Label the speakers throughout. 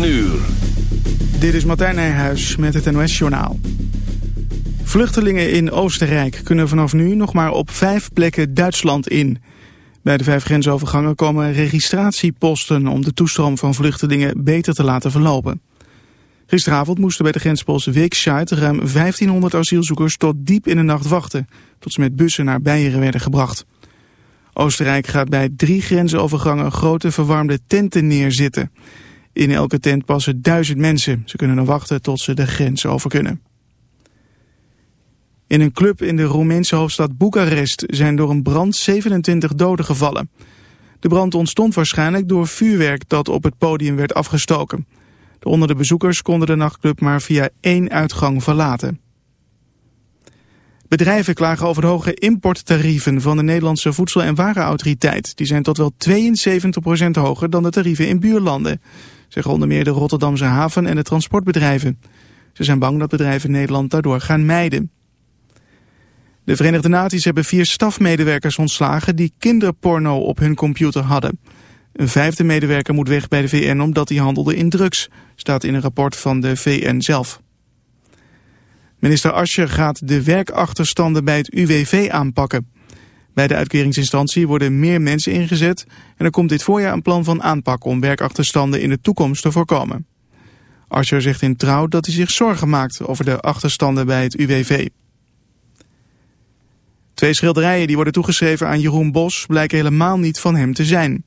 Speaker 1: 9 uur.
Speaker 2: Dit is Martijn Nijhuis met het NOS-journaal. Vluchtelingen in Oostenrijk kunnen vanaf nu nog maar op vijf plekken Duitsland in. Bij de vijf grensovergangen komen registratieposten om de toestroom van vluchtelingen beter te laten verlopen. Gisteravond moesten bij de grenspost Weekscheid ruim 1500 asielzoekers tot diep in de nacht wachten, tot ze met bussen naar Beieren werden gebracht. Oostenrijk gaat bij drie grensovergangen grote verwarmde tenten neerzitten. In elke tent passen duizend mensen. Ze kunnen dan wachten tot ze de grens over kunnen. In een club in de Roemeense hoofdstad Boekarest zijn door een brand 27 doden gevallen. De brand ontstond waarschijnlijk door vuurwerk dat op het podium werd afgestoken. De onder de bezoekers konden de nachtclub maar via één uitgang verlaten. Bedrijven klagen over de hoge importtarieven van de Nederlandse Voedsel- en Warenautoriteit. Die zijn tot wel 72% hoger dan de tarieven in buurlanden, zeggen onder meer de Rotterdamse haven en de transportbedrijven. Ze zijn bang dat bedrijven Nederland daardoor gaan mijden. De Verenigde Naties hebben vier stafmedewerkers ontslagen die kinderporno op hun computer hadden. Een vijfde medewerker moet weg bij de VN omdat hij handelde in drugs, staat in een rapport van de VN zelf. Minister Ascher gaat de werkachterstanden bij het UWV aanpakken. Bij de uitkeringsinstantie worden meer mensen ingezet en er komt dit voorjaar een plan van aanpak om werkachterstanden in de toekomst te voorkomen. Ascher zegt in Trouw dat hij zich zorgen maakt over de achterstanden bij het UWV. Twee schilderijen die worden toegeschreven aan Jeroen Bos blijken helemaal niet van hem te zijn.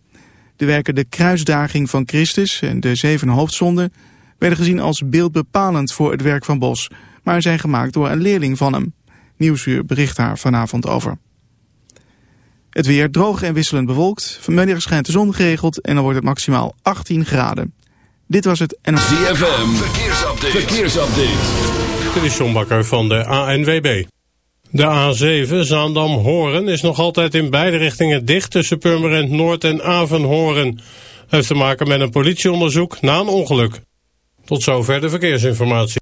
Speaker 2: De werken De Kruisdaging van Christus en De Zeven Hoofdzonden werden gezien als beeldbepalend voor het werk van Bos, maar zijn gemaakt door een leerling van hem. Nieuwsuur bericht daar vanavond over. Het weer droog en wisselend bewolkt. Vanmiddag schijnt de zon geregeld en dan wordt het maximaal 18 graden. Dit was het en
Speaker 1: ZFM, verkeersupdate. verkeersupdate.
Speaker 3: Dit is John Bakker van de ANWB. De A7 Zaandam-Horen is nog altijd in beide richtingen dicht tussen Purmerend Noord en Avenhoorn. Heeft te maken met een politieonderzoek na een ongeluk. Tot zover de verkeersinformatie.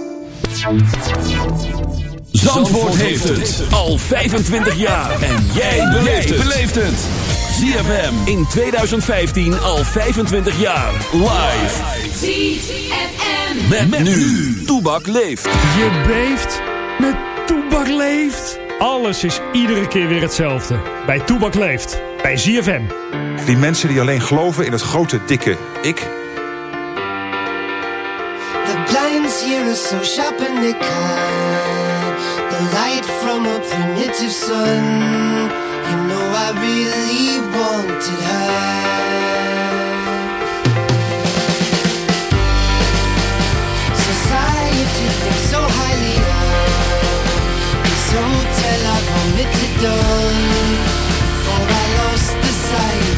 Speaker 1: Zandvoort heeft het al 25 jaar. En jij beleeft het. ZFM in 2015 al 25 jaar. Live.
Speaker 4: ZFM.
Speaker 1: Met, met nu. Toebak leeft.
Speaker 5: Je beeft met Toebak leeft. Alles is iedere keer weer hetzelfde. Bij Toebak leeft. Bij ZFM.
Speaker 6: Die mensen die alleen geloven in het grote, dikke ik...
Speaker 7: Blinds here are so sharp and they cut the light from a primitive sun. You know I really wanted her. Society thinks so highly of this hotel I've omitted done. Before I lost the sight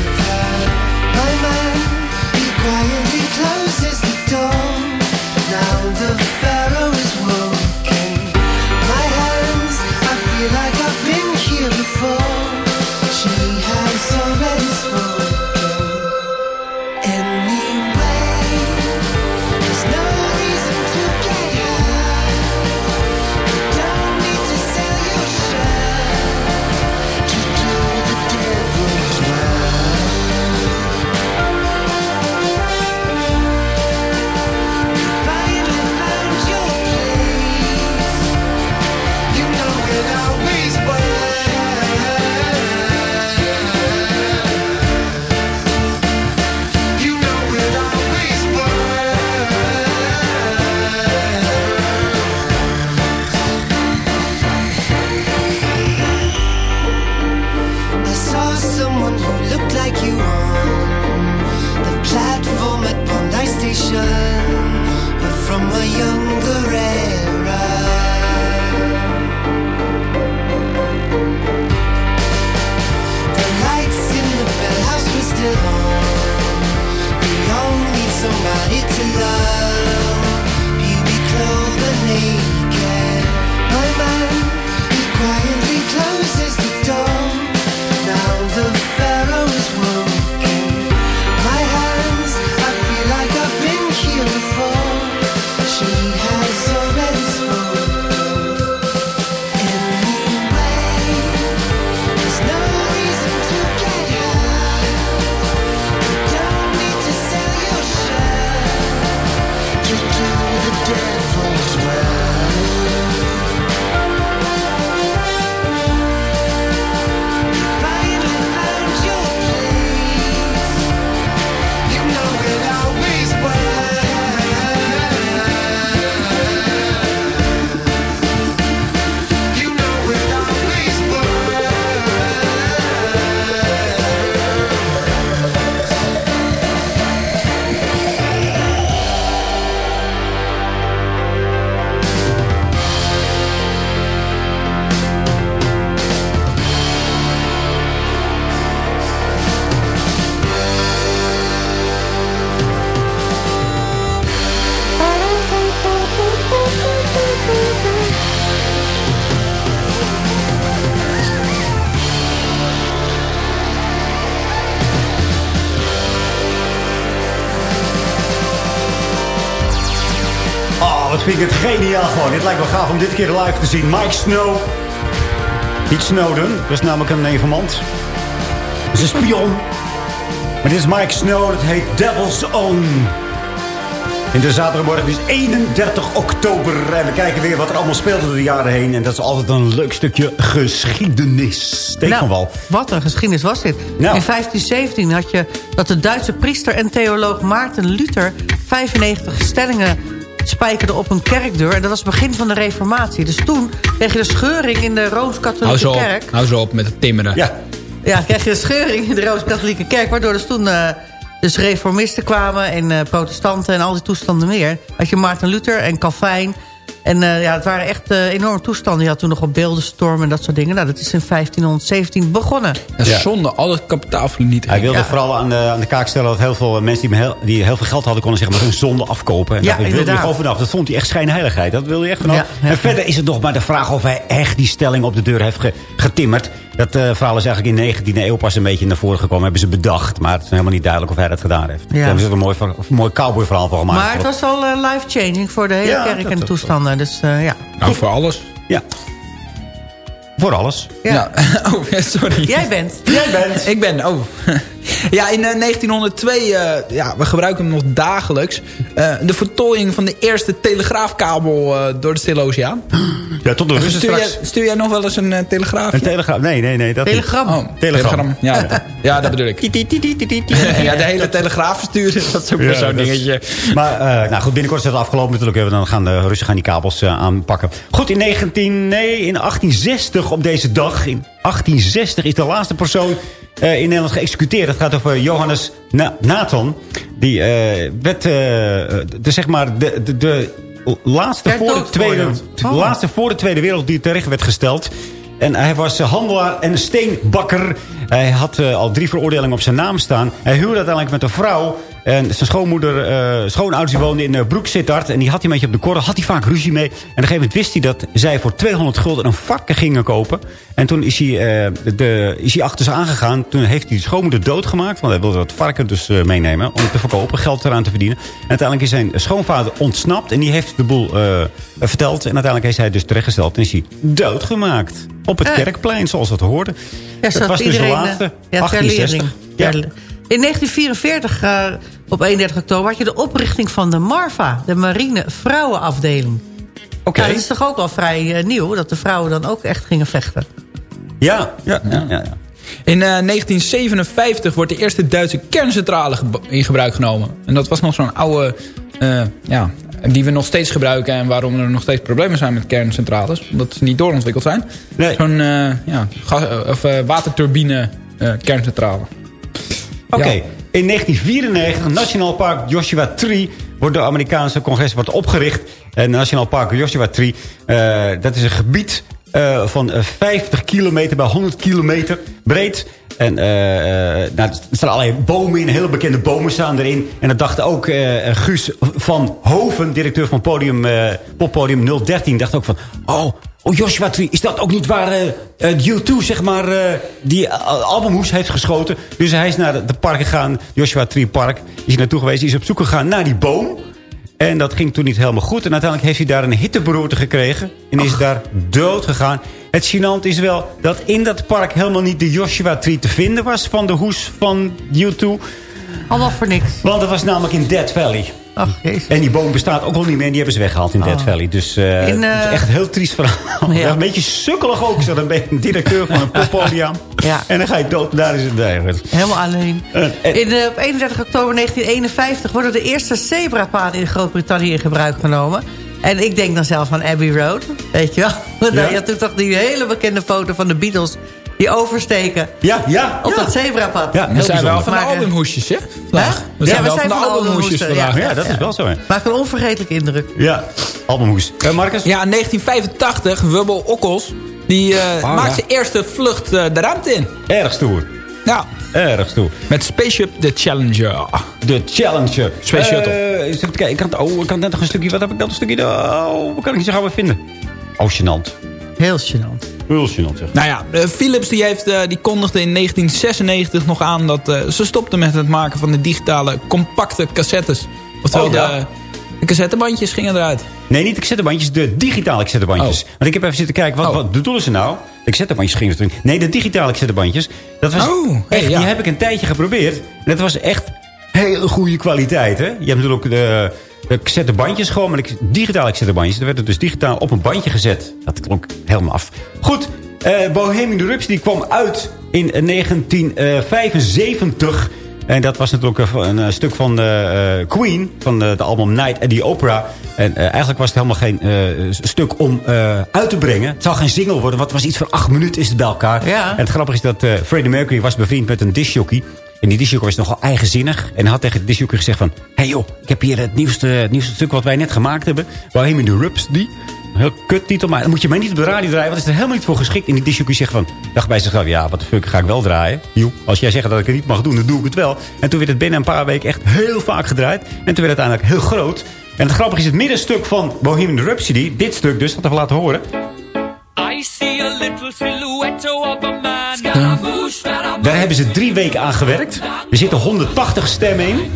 Speaker 8: geniaal gewoon. Dit lijkt wel gaaf om dit keer live te zien. Mike Snow. Niet Snowden, dat is namelijk een informant. Dat is een spion. Maar dit is Mike Snow, dat heet Devil's Own. In de zaterdagmorgen is 31 oktober. En we kijken weer wat er allemaal speelde door de jaren heen. En dat is altijd een leuk stukje geschiedenis. Steek
Speaker 9: Nou,
Speaker 8: wal.
Speaker 9: Wat een geschiedenis was dit.
Speaker 8: Nou.
Speaker 9: In 1517 had je dat de Duitse priester en theoloog Maarten Luther... 95 stellingen spijkerde op een kerkdeur. En dat was het begin van de reformatie. Dus toen kreeg je de scheuring in de Rooms-Katholieke kerk.
Speaker 10: hou zo op met het timmeren.
Speaker 8: Ja,
Speaker 9: Ja, kreeg je de scheuring in de Rooms-Katholieke kerk. Waardoor dus toen eh, dus reformisten kwamen en eh, protestanten en al die toestanden meer. Had je Maarten Luther en Calvijn. En eh, ja, het waren echt eh, enorme toestanden. Je had toen nog op beeldenstorm en dat soort dingen. Nou, dat is in 1517 begonnen.
Speaker 10: En zonde, al het kapitaalvernietiging.
Speaker 8: hij wilde
Speaker 9: Ja.
Speaker 8: vooral aan de, aan de kaak stellen dat heel veel mensen die, heel, die heel veel geld hadden... konden zeggen maar hun zonde afkopen. En
Speaker 9: Ja,
Speaker 8: daar wilde hij gewoon vanaf. Dat vond hij echt schijnheiligheid. Dat wilde hij echt vanaf.
Speaker 9: Ja, ja.
Speaker 8: En verder is het nog maar de vraag of hij echt die stelling op de deur heeft ge- getimmerd. Dat eh, verhaal is eigenlijk in de 19e eeuw pas een beetje naar voren gekomen. Hebben ze bedacht. Maar het is helemaal niet duidelijk of hij dat gedaan heeft. Daar hebben ze er een mooi, mooi cowboy verhaal van gemaakt.
Speaker 9: Maar het was wel eh, life-changing voor de hele
Speaker 8: Ja,
Speaker 9: kerk
Speaker 8: dat-
Speaker 9: en de
Speaker 8: dat-
Speaker 9: toestanden. Dus eh, ja.
Speaker 10: Nou, voor alles.
Speaker 8: Ja. Voor alles.
Speaker 9: Ja.
Speaker 10: Oh, sorry.
Speaker 9: Jij bent.
Speaker 8: Jij bent.
Speaker 10: Ik ben, oh. Ja, in eh, 1902, eh, ja, we gebruiken hem nog dagelijks. Eh, de voltooiing van de eerste telegraafkabel eh, door de Stille Oceaan.
Speaker 8: Ja, tot de Russen
Speaker 10: Stuur jij, stuur jij nog wel eens een uh, telegraafje?
Speaker 8: Een telegraaf. Nee, nee, nee. Dat niet.
Speaker 9: Telegram.
Speaker 10: Oh,
Speaker 8: Telegram.
Speaker 10: Ja, dat, ja, dat bedoel ik. ja, de hele telegraaf versturen, dat is ook weer
Speaker 8: Ja,
Speaker 10: zo'n
Speaker 8: is-
Speaker 10: dingetje.
Speaker 8: Maar eh, nou goed, binnenkort is het afgelopen natuurlijk. Dan gaan de Russen gaan die kabels eh, aanpakken. Goed, in, 19, nee, in 1860 op deze dag, in 1860 is de laatste persoon eh, in Nederland geëxecuteerd. Het gaat over Johannes Na Nathan. Die eh, werd, eh, de, zeg maar, de, de, de laatste, voor de, tweede.
Speaker 9: Oh.
Speaker 8: laatste voor de Tweede Wereldoorlog die terecht werd gesteld. En hij was handelaar en steenbakker. Hij had al drie veroordelingen op zijn naam staan. Hij huwde uiteindelijk met een vrouw. En zijn schoonmoeder, eh schoonouders, die woonde in uh. En die had hij een beetje op de korrel. Had hij vaak ruzie mee. En op een gegeven moment wist hij dat zij voor 200 gulden een varken gingen kopen. En toen is hij, eh, de, is hij achter ze aangegaan. Toen heeft hij de schoonmoeder doodgemaakt. Want hij wilde dat varken dus meenemen om het te verkopen. Geld eraan te verdienen. En uiteindelijk is zijn schoonvader ontsnapt. En die heeft de boel verteld. En uiteindelijk is hij dus terechtgesteld. En is hij doodgemaakt. Op het kerkplein, zoals we het hoorden.
Speaker 9: Ja,
Speaker 8: dat was dus de
Speaker 9: iedereen,
Speaker 8: laatste.
Speaker 9: Ja, ter
Speaker 8: 1860.
Speaker 9: lering.
Speaker 8: Ja.
Speaker 9: In 1944, eh, op 31 oktober, had je de oprichting van de MARVA, de Marine Vrouwenafdeling.
Speaker 8: Oké.
Speaker 9: Ja, dat is toch ook al vrij eh, nieuw, dat de vrouwen dan ook echt gingen vechten.
Speaker 8: Ja, ja, ja. ja, ja.
Speaker 10: In eh, 1957 wordt de eerste Duitse kerncentrale in gebruik genomen. En dat was nog zo'n oude, eh, ja, die we nog steeds gebruiken... en waarom er nog steeds problemen zijn met kerncentrales. Omdat ze niet doorontwikkeld zijn.
Speaker 8: Nee.
Speaker 10: Zo'n eh, ja, gas- of, waterturbine eh, kerncentrale.
Speaker 8: Oké, in 1994, Nationaal Park Joshua Tree... wordt door Amerikaanse congres wordt opgericht. En Nationaal Park Joshua Tree, eh, dat is een gebied eh, van eh, 50 kilometer bij 100 kilometer breed. En eh, eh, nou, er staan allerlei bomen in, hele bekende bomen staan erin. En dat dacht ook eh, Guus van Hoven, directeur van podium, eh, poppodium 013... dacht ook van, oh, oh Joshua Tree, is dat ook niet waar eh eh, U2 zeg maar, eh, die eh, albumhoes heeft geschoten? Dus hij is naar het park gegaan, Joshua Tree Park. Is hij naartoe geweest, is op zoek gegaan naar die boom... En dat ging toen niet helemaal goed. En uiteindelijk heeft hij daar een hitteberoerte gekregen. En is daar dood gegaan. Het gênant is wel dat in dat park helemaal niet de Joshua Tree te vinden was... van de hoes van U2.
Speaker 9: Allemaal voor niks.
Speaker 8: Want dat was namelijk in Dead Valley.
Speaker 9: Ach, jezus.
Speaker 8: En die boom bestaat ook al niet meer. En die hebben ze weggehaald in Dead
Speaker 9: Oh.
Speaker 8: Valley. Dus eh,
Speaker 9: In, eh,
Speaker 8: het is echt een heel triest verhaal.
Speaker 9: Ja.
Speaker 8: Een beetje sukkelig ook. Zo, dan ben je een directeur van een poppodium.
Speaker 9: Ja.
Speaker 8: En dan ga je dood. Daar is het bij.
Speaker 9: Helemaal alleen.
Speaker 8: Eh,
Speaker 9: In, eh, op 31 oktober 1951 worden de eerste zebrapaden in Groot-Brittannië in gebruik genomen. En ik denk dan zelf aan Abbey Road, weet je wel. Want
Speaker 8: Ja.
Speaker 9: Je had toen toch die hele bekende foto van de Beatles... die oversteken
Speaker 8: Ja, ja.
Speaker 9: op
Speaker 8: ja.
Speaker 9: dat zebrapad.
Speaker 8: Ja,
Speaker 10: We zijn wel van de
Speaker 9: eh,
Speaker 10: albumhoesjes, hè? Vandaag. We zijn
Speaker 9: we
Speaker 10: wel van de albumhoesjes vandaag.
Speaker 8: Ja, dat is wel zo. hè.
Speaker 9: Maakt een onvergetelijke indruk.
Speaker 8: Ja, albumhoes. Uh, Marcus?
Speaker 10: Ja, in 1985, Wubbel Okkels... die eh, maakt
Speaker 8: ja.
Speaker 10: zijn eerste vlucht eh, de ruimte in.
Speaker 8: Erg stoer.
Speaker 10: Ja,
Speaker 8: Erg stoer.
Speaker 10: met Spaceship The Challenger.
Speaker 8: De Challenger.
Speaker 10: Space Shuttle.
Speaker 8: Eh, kijken. Ik kan, oh, ik kan net nog een stukje. Wat heb ik dat een stukje? Oh, wat kan ik niet zo gauw weer vinden? Oh, gênant.
Speaker 9: Heel gênant.
Speaker 8: Heel gênant zeg.
Speaker 10: Nou ja, eh, Philips die heeft, eh, die kondigde in 1996 nog aan dat eh, ze stopten met het maken van de digitale compacte cassettes. Oftewel
Speaker 8: Oh, ja.
Speaker 10: de, De cassettebandjes gingen eruit.
Speaker 8: Nee, niet de cassettebandjes, de digitale cassettebandjes.
Speaker 10: Oh.
Speaker 8: Want ik heb even zitten kijken, wat,
Speaker 10: Oh.
Speaker 8: wat bedoelen ze nou? De cassettebandjes gingen erin. Nee, de digitale cassettebandjes. Dat was
Speaker 10: Oh, hey,
Speaker 8: echt,
Speaker 10: ja.
Speaker 8: die heb ik een tijdje geprobeerd. En dat was echt hele goede kwaliteit, hè? Je hebt natuurlijk de, de cassettebandjes gewoon, maar de digitale cassettebandjes. Er werd het dus digitaal op een bandje gezet. Dat klonk helemaal af. Goed, eh Bohemian Rhapsody kwam uit in 1975... En dat was natuurlijk een, een, stuk van eh, Queen, van de, de album Night at the Opera. En eigenlijk was het helemaal geen stuk om uit te brengen. Het zou geen single worden, want het was iets van acht minuten is het bij elkaar.
Speaker 9: Ja.
Speaker 8: En het grappige is dat Freddie Mercury was bevriend met een discjockey. En die discjockey was nogal eigenzinnig. En hij had tegen de discjockey gezegd van... Hé hey joh, ik heb hier het nieuwste, het nieuwste stuk wat wij net gemaakt hebben. Bohemian Rhapsody. Een heel kut titel, maar dan moet je mij niet op de radio draaien... want het is er helemaal niet voor geschikt. En die discjockey zegt van... dacht bij zichzelf, ja, wat de fuck ga ik wel draaien? Joe, als jij zegt dat ik het niet mag doen, dan doe ik het wel. En toen werd het binnen een paar weken echt heel vaak gedraaid. En toen werd het uiteindelijk heel groot. En het grappige is, het middenstuk van Bohemian Rhapsody... dit stuk dus, dat we laten horen...
Speaker 11: I see a little silhouette of a man. Scaramouche.
Speaker 8: Daar hebben ze drie weken aan gewerkt. Er zitten 180 stemmen in.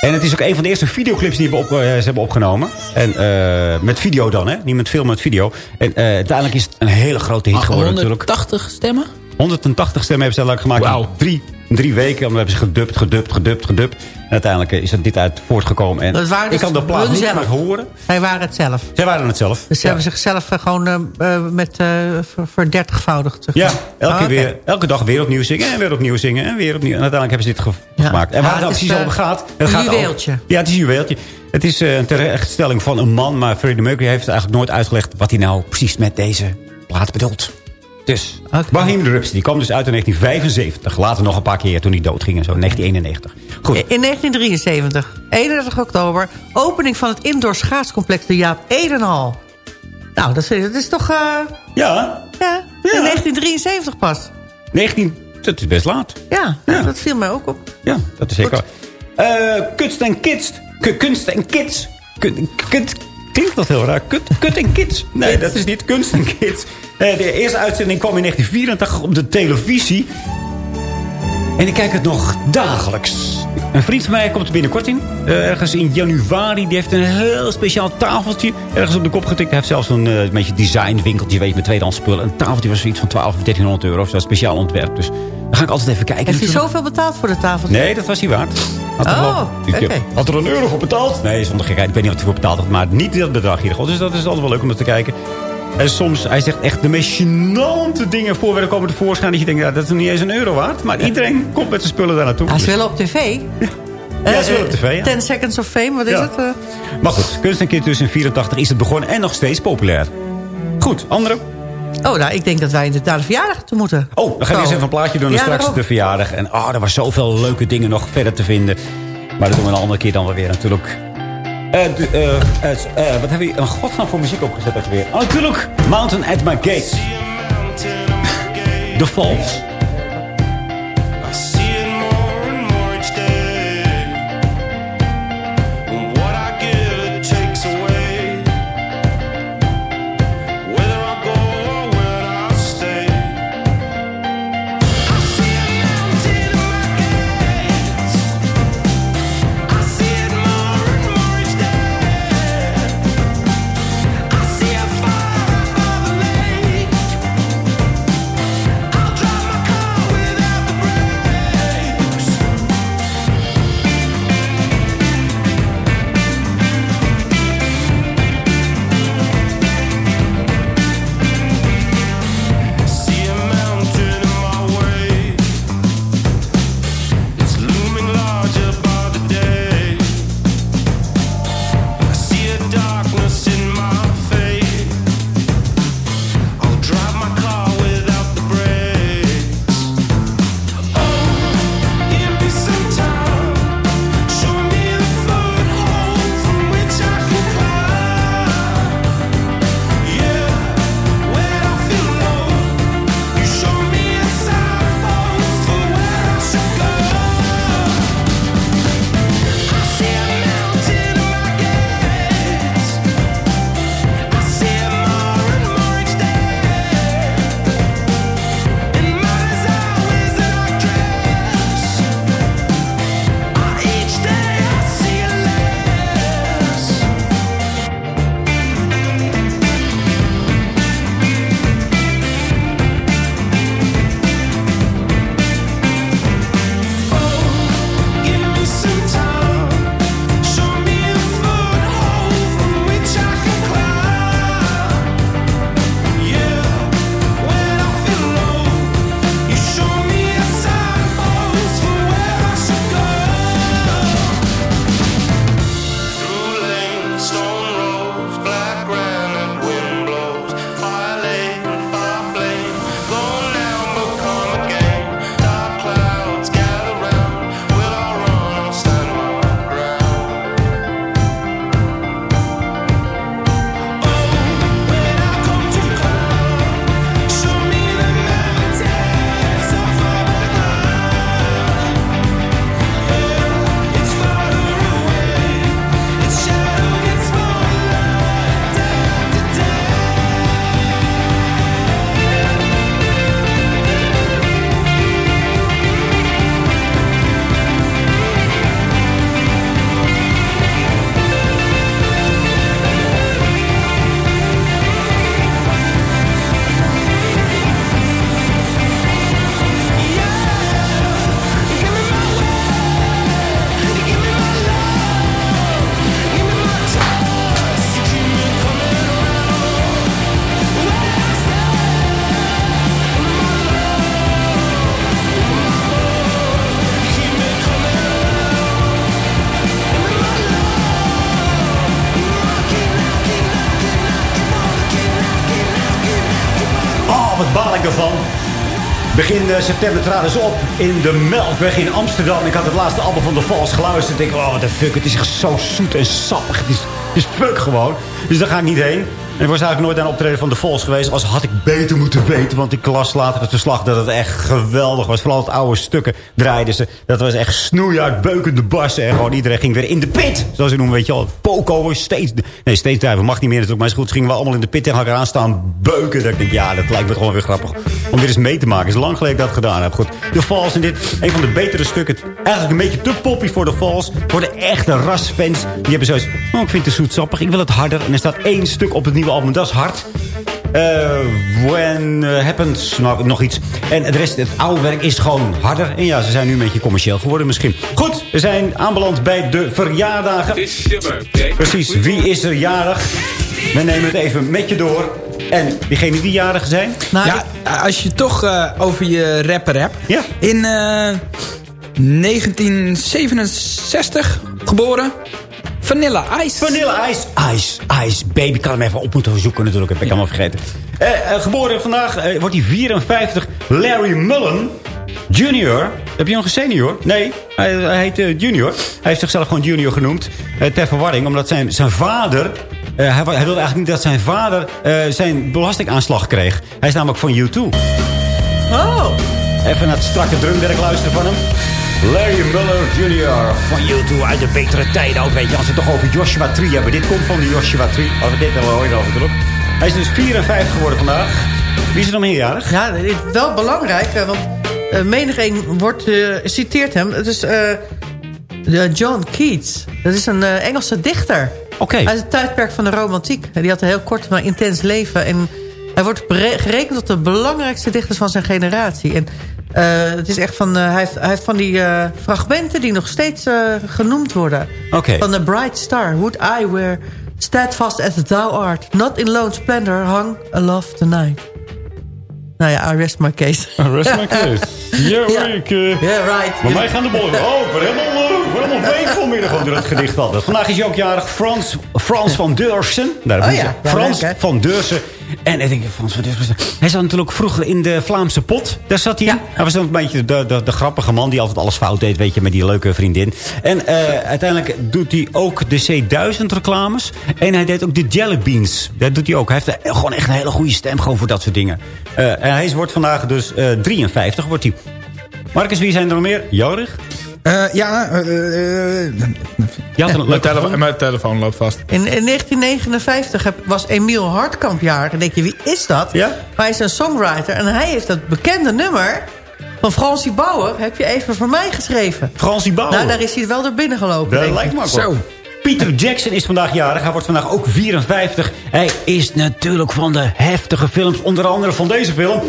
Speaker 8: En het is ook een van de eerste videoclips die op, eh, ze hebben opgenomen. En eh, met video dan, hè? Niet met film, met video. En eh, uiteindelijk is het een hele grote hit geworden natuurlijk.
Speaker 10: 180 stemmen?
Speaker 8: 180 stemmen hebben ze uiteindelijk gemaakt in drie, drie weken. En dan hebben ze gedubt, gedubt, gedubt, gedubt. En uiteindelijk eh, is er dit uit voortgekomen. En
Speaker 9: Dat waren
Speaker 8: ik kan de plaat niet
Speaker 9: zelf.
Speaker 8: meer horen.
Speaker 9: Zij waren het zelf.
Speaker 8: Zij waren het zelf.
Speaker 9: Dus ze
Speaker 8: Ja.
Speaker 9: hebben zichzelf eh, gewoon eh, met uh, verdertigvoudigd.
Speaker 8: Ja, elke,
Speaker 9: Ah,
Speaker 8: weer, elke dag weer opnieuw zingen en weer opnieuw zingen en weer opnieuw. En uiteindelijk hebben ze dit ge-
Speaker 9: Ja.
Speaker 8: gemaakt. En
Speaker 9: Ja,
Speaker 8: waar het precies over gaat... Het
Speaker 9: een
Speaker 8: gaat over-
Speaker 9: juweeltje.
Speaker 8: ja, het is een juweeltje. Het is een terechtstelling van een man, maar Freddie Mercury heeft eigenlijk nooit uitgelegd... wat hij nou precies met deze plaat bedoelt. Dus,
Speaker 9: Oké.
Speaker 8: Bohemian Rhapsody kwam dus uit in 1975. Later nog een paar keer toen hij doodging en zo, in 1991. Goed,
Speaker 9: In 1973, 31 oktober, opening van het indoor schaatscomplex de Jaap Edenhal. Nou, dat is, dat is toch... eh,
Speaker 8: ja,
Speaker 9: ja, in 1973 pas.
Speaker 8: 19... Dat is best laat.
Speaker 9: Ja,
Speaker 8: Ja.
Speaker 9: dat viel mij ook op.
Speaker 8: Ja, dat is zeker. Eh kunst en kids. Kunst en kids. Kut, kut, klinkt dat heel raar. Kut, kut en kids. Nee, dat is niet kunst en kids. Eh, de eerste uitzending kwam in 1984 op de televisie. En ik kijk het nog dagelijks. Een vriend van mij komt er binnenkort in. Eh, ergens in januari. Die heeft een heel speciaal tafeltje. Ergens op de kop getikt. Hij heeft zelfs een eh, beetje designwinkeltje. Weet je, met tweedehands spullen. Een tafeltje was zoiets van 12 of 1300 euro. Of zo. Speciaal ontwerp. Dus dan ga ik altijd even kijken.
Speaker 9: Heeft hij zoveel betaald voor de tafel?
Speaker 8: Nee, dat was hij waard. Had er,
Speaker 9: Oh,
Speaker 8: wel- ik,
Speaker 9: oké.
Speaker 8: had er een euro voor betaald? Nee, zonder gekheid. Ik weet niet wat hij voor betaald had. Maar niet dat bedrag hier. Dus dat is altijd wel leuk om naar te kijken. En soms, hij zegt echt de meest gênante dingen voorwerpen komen tevoorschijn. Dat je denkt, ja, dat is niet eens een euro waard. Maar iedereen komt met zijn spullen daar naartoe.
Speaker 9: Hij is wel op tv.
Speaker 8: Ja, hij is wel op tv, ja.
Speaker 9: 10 Seconds of Fame, wat is
Speaker 8: Ja.
Speaker 9: het? eh?
Speaker 8: Maar goed, Kunst en Kind dus in 84 is het begonnen en nog steeds populair. Goed, andere?
Speaker 9: Oh, nou, ik denk dat wij naar de verjaardag toe moeten.
Speaker 8: Oh, dan gaan we eens even een plaatje doen en
Speaker 9: Ja,
Speaker 8: straks de verjaardag. En oh, er was zoveel leuke dingen nog verder te vinden. Maar dat doen we een andere keer dan wel weer natuurlijk. Wat hebben we een godsnaam voor muziek opgezet ook weer? Oh, natuurlijk! Mountain at my gates. The Falls. Baal ik ervan. Begin eh, september traden ze op in de Melkweg in Amsterdam. Ik had het laatste album van de Vals geluisterd. Ik denk, oh, wat de fuck. Het is echt zo zoet en sappig. Het is, het is fuck gewoon. Dus daar ga ik niet heen. En ik was eigenlijk nooit aan optreden van de Vols geweest. Als had ik beter moeten weten. Want ik las later het verslag dat het echt geweldig was. Vooral het oude stukken draaiden ze. Dat was echt snoeihard, beukende bassen. En gewoon iedereen ging weer in de pit. Zoals ze noemen, weet je wel. Poco, steeds... Nee, steeds drijven mag niet meer natuurlijk. Maar is goed, ze gingen wel allemaal in de pit tegen elkaar aan staan beuken. Dat ik denk, ja, dat lijkt me gewoon weer grappig. Om weer eens mee te maken. Is lang geleden dat ik dat gedaan heb. Goed, de Vals en dit, een van de betere stukken. Eigenlijk een beetje te poppy voor de Vals. Voor de echte rasfans. Die hebben zoiets, oh, ik vind het zoetsappig. Ik wil het harder. En er staat één stuk op het nieuwe album. Dat is hard. Eh, when eh, happens, nou, nog iets. En de rest, het oude werk is gewoon harder. En ja, ze zijn nu een beetje commercieel geworden misschien. Goed, we zijn aanbeland bij de verjaardagen. Precies, wie is er jarig? We nemen het even met je door. En diegenen die jarig zijn?
Speaker 10: ja, als je toch eh, over je rapper hebt.
Speaker 8: Ja.
Speaker 10: In eh, 1967 geboren. Vanilla Ice.
Speaker 8: Vanilla Ice. Ice, Ice, baby. Ik kan hem even op moeten zoeken natuurlijk. Heb ik allemaal vergeten. Eh, eh, geboren vandaag eh, wordt hij 54. Larry Mullen. Junior. Heb je nog een senior? Nee, hij, hij heet Junior. Hij heeft zichzelf gewoon Junior genoemd. ter verwarring, omdat zijn, zijn vader... eh, hij, hij wilde eigenlijk niet dat zijn vader eh, zijn belastingaanslag kreeg. Hij is namelijk van U2.
Speaker 9: Oh.
Speaker 8: Even naar het strakke drumwerk luisteren van hem. Larry Muller Jr. van U2 uit de betere tijden ook, weet je. Als we het toch over Joshua Tree hebben. Dit komt van de Joshua Tree. Als we dit hebben we ooit over. Hij is dus 54 geworden vandaag. Wie is er nog meerjarig?
Speaker 9: Ja, het is wel belangrijk, eh, want uh, menig een wordt, eh, citeert hem. Het is eh, de John Keats. Dat is een eh, Engelse dichter.
Speaker 8: Oké.
Speaker 9: Uit het tijdperk van de romantiek. Die had een heel kort maar intens leven. En hij wordt gerekend tot de belangrijkste dichters van zijn generatie. En eh, het is echt van, eh, hij, heeft, hij heeft van die eh, fragmenten die nog steeds eh, genoemd worden. Van The Bright Star, would I wear steadfast as thou art. Not in lone splendor hung aloft the night. Nou ja, I rest my case.
Speaker 8: Rest my case. Eh,
Speaker 9: Yeah, right.
Speaker 8: Maar mij gaan de bollen. Oh, uh, ik word helemaal week vanmiddag onder het gedicht hadden. Vandaag is hij ook jarig Frans, Frans van Deursen. Daar
Speaker 9: Oh ja,
Speaker 8: je- Frans
Speaker 9: leuk,
Speaker 8: van Deursen. En ik denk, Frans van. Hij zat natuurlijk vroeger in de Vlaamse pot. Daar zat hij. Hij was dan een beetje de, de, de grappige man die altijd alles fout deed. Weet je, met die leuke vriendin. En eh, uiteindelijk doet hij ook de C1000 reclames. En hij deed ook de Jelly Beans. Dat doet hij ook. Hij heeft eh, gewoon echt een hele goede stem gewoon voor dat soort dingen. Eh, en hij is- wordt vandaag dus eh 53. Wordt hij. Marcus, wie zijn er nog meer? Jorig?
Speaker 10: Eh, ja, eh, eh, mijn,
Speaker 8: leuke
Speaker 10: tele-
Speaker 8: gevonden.
Speaker 10: mijn telefoon loopt vast.
Speaker 9: In, in 1959 heb- was Emiel Hartkamp jarig. Dan denk je, wie is dat?
Speaker 8: Ja?
Speaker 9: Hij is een songwriter. En hij heeft dat bekende nummer van Francie Bauer... heb je even voor mij geschreven.
Speaker 8: Francie Bauer.
Speaker 9: Nou, daar is hij wel door binnen gelopen.
Speaker 8: Dat lijkt me ook.
Speaker 10: Zo.
Speaker 8: Peter Jackson is vandaag jarig. Hij wordt vandaag ook 54. Hij is natuurlijk van de heftige films. Onder andere van deze film.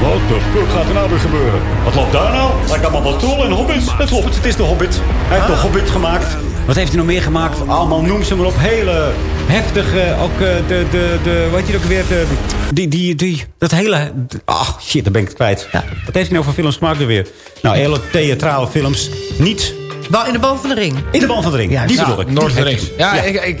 Speaker 8: Wat de fuck gaat er nou weer gebeuren? Wat loopt daar nou? Lijkt allemaal wat tol en hobbits. Het klopt, het is de Hobbit. Hij heeft de Hobbit gemaakt. Wat heeft hij nog meer gemaakt? Allemaal noem ze maar op. Hele heftige, ook eh, de, de, de, wat heet die ook weer? De, die, die, die, dat hele, ach shit, daar ben ik het kwijt. Wat heeft hij nou voor films gemaakt er weer? Nou, hele theatrale films. Niet
Speaker 9: in de band van de ring.
Speaker 8: in de band van de ring.
Speaker 9: Ja,
Speaker 8: die
Speaker 9: ja,
Speaker 8: bedoel ik.
Speaker 10: Noord
Speaker 8: Die
Speaker 10: van
Speaker 8: heeft
Speaker 10: Rings.
Speaker 8: hij.
Speaker 10: Ja, Ik, ik,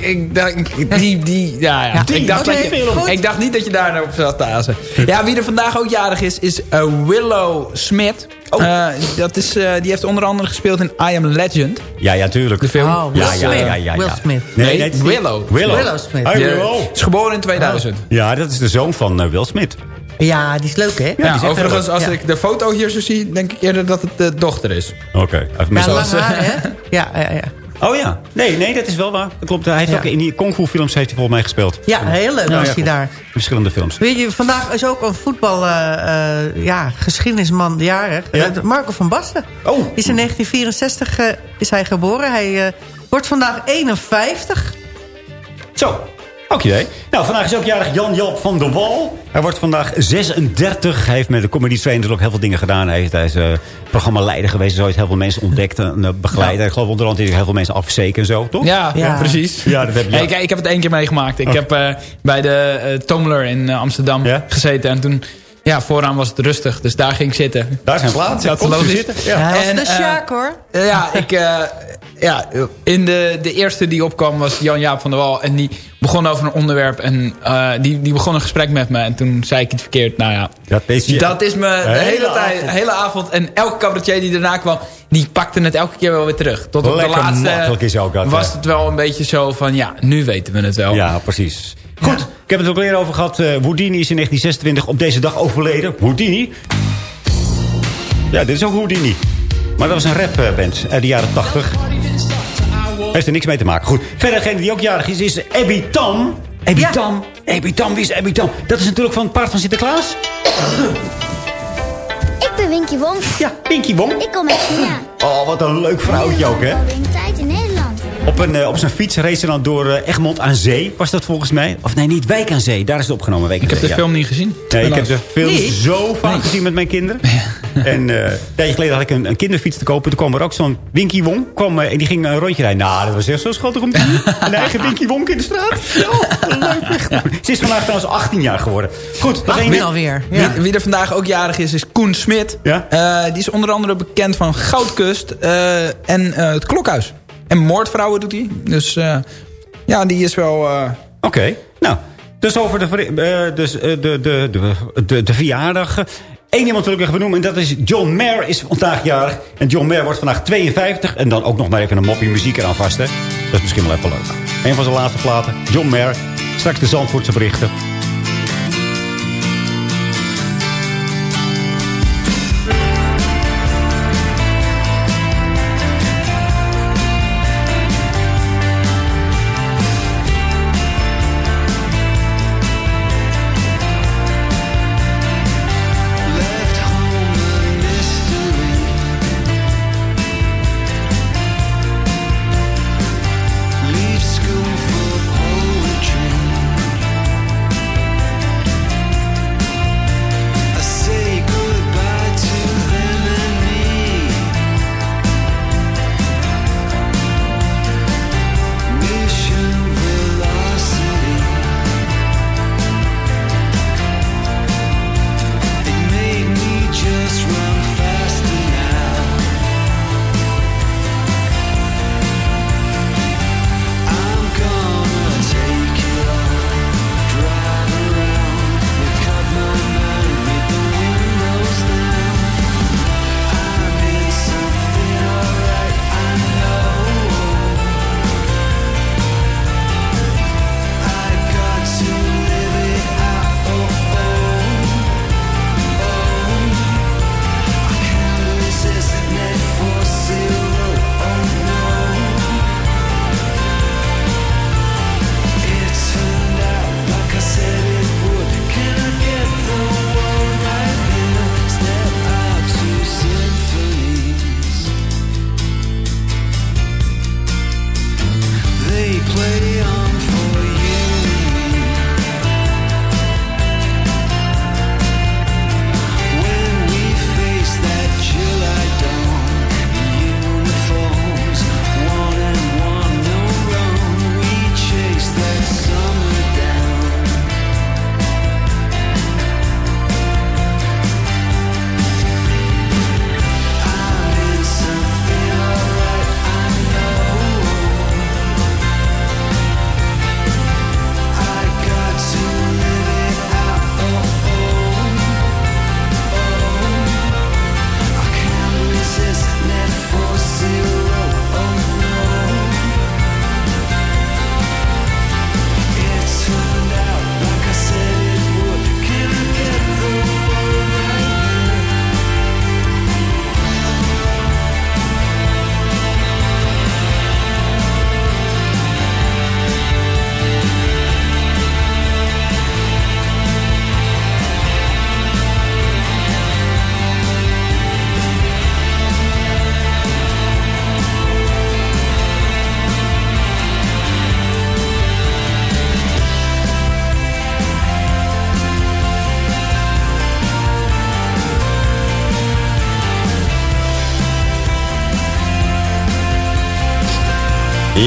Speaker 10: ik, die, die, ja, ja.
Speaker 9: Die,
Speaker 10: ik, dacht dat je, ik dacht niet dat je daar nou op zat te azen. Ja, wie er vandaag ook jarig is, is eh, Willow Smith.
Speaker 8: Oh.
Speaker 10: Eh, dat is, eh, die heeft onder andere gespeeld in I Am Legend.
Speaker 8: Ja, ja, tuurlijk.
Speaker 10: De film.
Speaker 9: Oh, Will
Speaker 8: ja, ja,
Speaker 9: Smith.
Speaker 8: ja, ja, ja.
Speaker 9: Will Smith.
Speaker 10: Nee, Willow.
Speaker 8: Willow.
Speaker 9: Willow Smith.
Speaker 8: Hey,
Speaker 10: Die
Speaker 8: Willow.
Speaker 10: is geboren in 2000.
Speaker 8: Ja, dat is de zoon van Will Smith.
Speaker 9: Ja, die is leuk, hè?
Speaker 10: Ja,
Speaker 8: die is echt
Speaker 10: overigens, als
Speaker 9: Ja.
Speaker 10: ik de foto hier zo zie, denk ik eerder dat het de dochter is.
Speaker 8: Oké. Hij heeft
Speaker 9: Ja, lang haar, hè? Ja, ja, ja.
Speaker 8: Oh ja. Nee, nee, dat is wel waar. Dat klopt. Hij heeft
Speaker 9: Ja.
Speaker 8: ook in die kung fu films heeft hij volgens mij gespeeld.
Speaker 9: Ja, heel leuk was
Speaker 8: ja,
Speaker 9: hij daar.
Speaker 8: Verschillende films.
Speaker 9: Weet je, vandaag is ook een voetbal, eh, eh, ja, geschiedenisman jarig.
Speaker 8: Ja?
Speaker 9: Eh, Marco van Basten.
Speaker 8: Oh.
Speaker 9: Is in 1964 eh, is hij geboren. Hij eh, wordt vandaag 51.
Speaker 8: Zo. Idee. Nou, vandaag is ook jarig Jan Jalp van der Wal. Hij wordt vandaag 36. Hij heeft met de Comedy Train ook heel veel dingen gedaan. Hij is, hij is eh, programmaleider geweest. Zo heeft heel veel mensen ontdekt en eh, begeleid. Ik geloof onder andere heel veel mensen afgezeken en zo, toch?
Speaker 10: Ja,
Speaker 9: Ja.
Speaker 10: precies.
Speaker 8: Ja, dat heb je.
Speaker 10: Hey, ik, ik heb het één keer meegemaakt. Ik
Speaker 8: Oh.
Speaker 10: heb eh, bij de eh Tommler in eh, Amsterdam
Speaker 8: Ja?
Speaker 10: gezeten. En toen ja, vooraan was het rustig, dus daar ging ik zitten.
Speaker 8: Daar zijn plaats.
Speaker 10: Dat
Speaker 8: Komt zitten. Ja.
Speaker 10: En,
Speaker 9: de
Speaker 10: eh,
Speaker 9: Sjaak, hoor.
Speaker 10: Eh, Ja, ik, eh, ja, in de, de eerste die opkwam was Jan-Jaap van der Wal. En die begon over een onderwerp. En eh, die, die begon een gesprek met me. En toen zei ik het verkeerd. Nou ja,
Speaker 8: Dat is, je-
Speaker 10: dat is me de
Speaker 8: Hele
Speaker 10: hele, tijd,
Speaker 8: avond.
Speaker 10: hele avond. En elke cabaretier die daarna kwam, die pakte het elke keer wel weer terug. Tot op de laatste
Speaker 8: is ook dat,
Speaker 10: was het wel een beetje zo van... Ja, nu weten we het wel.
Speaker 8: Ja, precies. Goed, heb het ook eerder over gehad. eh Houdini is in 1926 op deze dag overleden. Houdini? Ja, dit is ook Houdini. Maar dat was een rapband uit de jaren 80. Heeft er niks mee te maken. Goed, verder degene die ook jarig is, is Abby Tam. Abby
Speaker 9: Ja.
Speaker 8: Tam. Abby Tam, wie is Abby Tam? Dat is natuurlijk van het paard van Sinterklaas.
Speaker 12: Ik ben Winky Wonk.
Speaker 8: Ja, Pinky Wong.
Speaker 12: Ik kom uit China.
Speaker 8: Oh, wat een leuk vrouwtje ook, hè?
Speaker 12: Tijd in.
Speaker 8: Op, een, eh, op zijn fiets race ze dan door eh, Egmond aan Zee. Was dat volgens mij? Of nee, niet Wijk aan Zee. Daar is het opgenomen. Wijk aan
Speaker 10: Ik heb de
Speaker 8: ja.
Speaker 10: film niet gezien.
Speaker 8: Nee, ik heb de film
Speaker 9: Nee?
Speaker 8: zo vaak gezien met mijn kinderen. En eh, een tijdje geleden had ik een, een kinderfiets te kopen. Toen kwam er ook zo'n Winky Wong. Kwam, en die ging een rondje rijden. Nou, dat was echt zo schattig om te zien. Een eigen Winky Wonk in de straat. Ja, leuk. echt. Ze is vandaag trouwens 18 jaar geworden. Goed,
Speaker 9: Ach,
Speaker 8: één.
Speaker 9: ben alweer. Ja.
Speaker 10: Wie, wie er vandaag ook jarig is, is Koen Smit.
Speaker 8: Ja?
Speaker 10: Eh, die is onder andere bekend van Goudkust eh, en eh, het Klokhuis. En Moordvrouwen doet hij. Dus eh, ja, die is wel... eh,
Speaker 8: Oké, nou. Dus over de, eh, dus, de, de, de, de, verjaardag. Eén iemand wil ik even benoemen. En dat is John Mayer is vandaag jarig. En John Mayer wordt vandaag 52. En dan ook nog maar even een moppie muziek eraan vast. Dat is misschien wel even leuk. Een van zijn laatste platen. John Mayer. Straks de Zandvoortse berichten.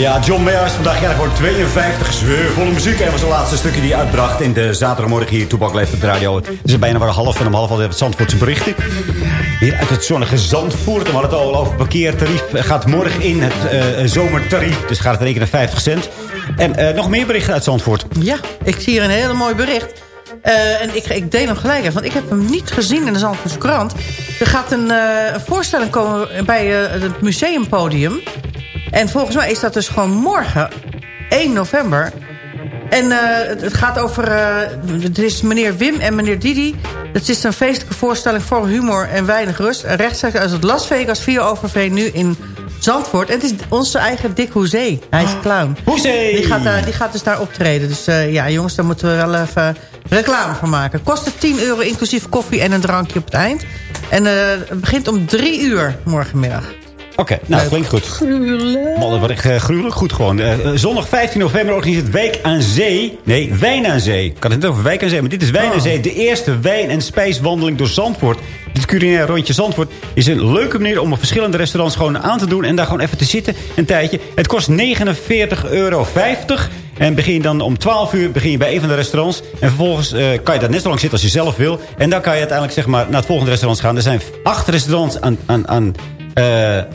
Speaker 8: Ja, John Mayers, vandaag jarig wordt 52. Zweurvolle muziek. En was het laatste stukje die hij uitbracht in de zaterdagmorgen hier. Toebak leeft op de radio. Het is bijna maar half en om half alweer het Zandvoortse berichten. Hier uit het zonnige Zandvoort. We hadden het al over parkeertarief. Gaat morgen in het eh, zomertarief. Dus gaat het rekenen 50 cent. En eh, nog meer berichten uit Zandvoort.
Speaker 9: Ja, ik zie hier een hele mooi bericht. Eh, en ik, ik deel hem gelijk even, want ik heb hem niet gezien in de Zandvoortse krant. Er gaat een, een voorstelling komen bij het museumpodium. En volgens mij is dat dus gewoon morgen, 1 november. En eh, het, gaat over... eh het is meneer Wim en meneer Didi. Het is een feestelijke voorstelling voor humor en weinig rust. Rechtstreeks uit het Las Vegas 4 Overveen nu in Zandvoort. En het is onze eigen Dick Hoezee. Hij is clown.
Speaker 8: Hoezee!
Speaker 9: Die gaat, daar- die gaat dus daar optreden. Dus eh, ja, jongens, daar moeten we wel even reclame voor maken. Kost het 10 euro inclusief koffie en een drankje op het eind. En eh, het begint om 3 uur morgenmiddag.
Speaker 8: Oké, nou, klinkt goed.
Speaker 9: Gruwelijk.
Speaker 8: Man, dat echt eh, gruwelijk goed gewoon. Eh, eh, zondag 15 november organiseert Wijk aan Zee. Nee, Wijn aan Zee. Ik had het net over Wijk aan Zee, maar dit is Wijn aan
Speaker 9: Oh.
Speaker 8: Zee. De eerste wijn- en spijswandeling door Zandvoort. Dit culinair rondje Zandvoort is een leuke manier om op verschillende restaurants gewoon aan te doen. En daar gewoon even te zitten een tijdje. Het kost 49,50 euro. En begin je dan om 12 uur begin je bij een van de restaurants. En vervolgens kan je daar net zo lang zitten als je zelf wil. En dan kan je uiteindelijk zeg maar, naar het volgende restaurant gaan. Er zijn acht restaurants aan, aan, aan,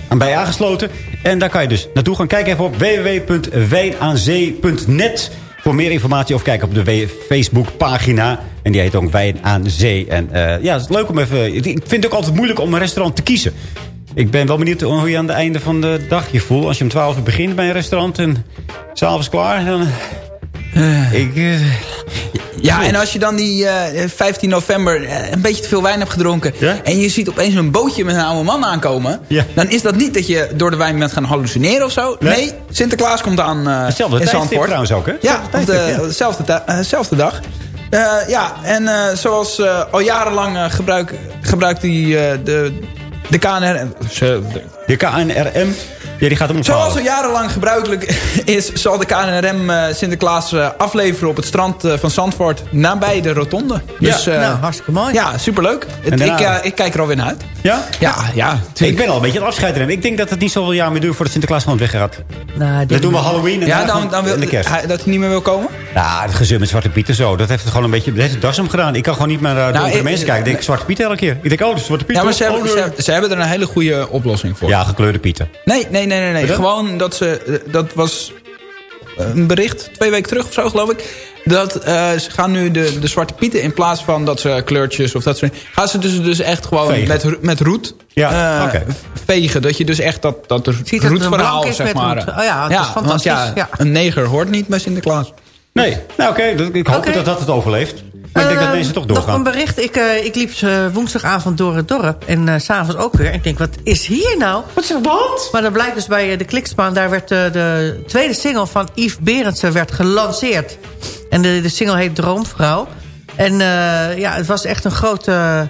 Speaker 8: aan bij aangesloten. En daar kan je dus naartoe gaan. Kijk even op www.wijnaanzee.net voor meer informatie. Of kijk op de W- Facebookpagina. En die heet ook Wijn aan Zee. En eh, ja, het is leuk om even... Ik vind het ook altijd moeilijk om een restaurant te kiezen. Ik ben wel benieuwd hoe je aan het einde van de dag je voelt. Als je om 12 uur begint bij een restaurant en s'avonds klaar. Dan, ik, eh,
Speaker 10: Ja, en als je dan die eh, 15 november eh, een beetje te veel wijn hebt gedronken... en je ziet opeens een bootje met een oude man aankomen... dan is dat niet dat je door de wijn bent gaan hallucineren of zo.
Speaker 8: Nee.
Speaker 10: Nee, Sinterklaas komt aan eh
Speaker 8: Hetzelfde
Speaker 10: in
Speaker 8: tijdstip trouwens ook, hè?
Speaker 10: Ja, op
Speaker 8: ja.
Speaker 10: dezelfde, eh, dag. Eh, ja, en eh, zoals eh, al jarenlang eh, gebruik, gebruikt die, eh, de, de KNR...
Speaker 8: de KNRM, ja, die gaat hem
Speaker 10: Zoals al jarenlang gebruikelijk is... zal de KNRM eh, Sinterklaas eh, afleveren op het strand eh, van Zandvoort... nabij de rotonde. Dus,
Speaker 9: Ja,
Speaker 10: eh,
Speaker 9: nou, hartstikke mooi.
Speaker 10: Ja, superleuk. Het-
Speaker 8: daarna-
Speaker 10: ik, ik kijk er alweer naar uit.
Speaker 8: Ja?
Speaker 10: Ja, ja.
Speaker 8: Ik ben al een beetje het afscheid nemen. Ik denk dat het niet zoveel jaar meer duurt voordat Sinterklaas gewoon weggaat.
Speaker 9: Nou,
Speaker 8: Dan doen we Halloween en
Speaker 10: Ja, dan, dan wil,
Speaker 8: en de kerst.
Speaker 10: hij- dat hij niet meer wil komen?
Speaker 8: Ja, het gezin met Zwarte Piet en zo. Dat heeft het gewoon een beetje... Dat heeft het das om gedaan. Ik kan gewoon niet meer naar de
Speaker 10: Nou, ik-
Speaker 8: mensen kijken. Ik denk Zwarte Piet elke keer. Ik denk, oh, dat Zwarte Piet.
Speaker 10: Ja, maar ze hebben,
Speaker 8: Oh,
Speaker 10: ze, ze hebben er een hele goede oplossing voor.
Speaker 8: Ja, gekleurde Pieten.
Speaker 10: Nee, nee, nee, nee. nee.
Speaker 8: Wat?
Speaker 10: Gewoon dat ze... eh, Dat was een bericht, twee weken terug of zo, geloof ik. Dat eh, ze gaan nu de, de Zwarte Pieten... in plaats van dat ze kleurtjes of dat soort dingen... gaan ze dus, dus echt gewoon
Speaker 8: Vegen.
Speaker 10: met, met roet
Speaker 8: Ja,
Speaker 10: eh, vegen. Dat je dus echt dat, dat
Speaker 9: Ziet dat het een
Speaker 10: roetverhaal,
Speaker 9: is
Speaker 10: zeg maar.
Speaker 9: roet. Oh ja, dat is
Speaker 10: want
Speaker 9: fantastisch.
Speaker 10: ja,
Speaker 9: Ja.
Speaker 10: een neger hoort niet bij Sinterklaas.
Speaker 8: Nee, nou oké. Ik hoop dat dat het overleeft. Maar ik denk dat
Speaker 9: Eh,
Speaker 8: mensen toch
Speaker 9: Nog
Speaker 8: doorgaan.
Speaker 9: een bericht. Ik, eh, ik liep eh, woensdagavond door het dorp. En eh, s s'avonds ook weer. Ik denk, wat is hier nou?
Speaker 8: Wat is er aan de hand?
Speaker 9: Maar dat blijkt dus bij eh, de Kliksbaan. Daar werd eh, de tweede single van Yves Berendsen werd gelanceerd. En de, de single heet Droomvrouw. En eh, ja, het was echt een grote,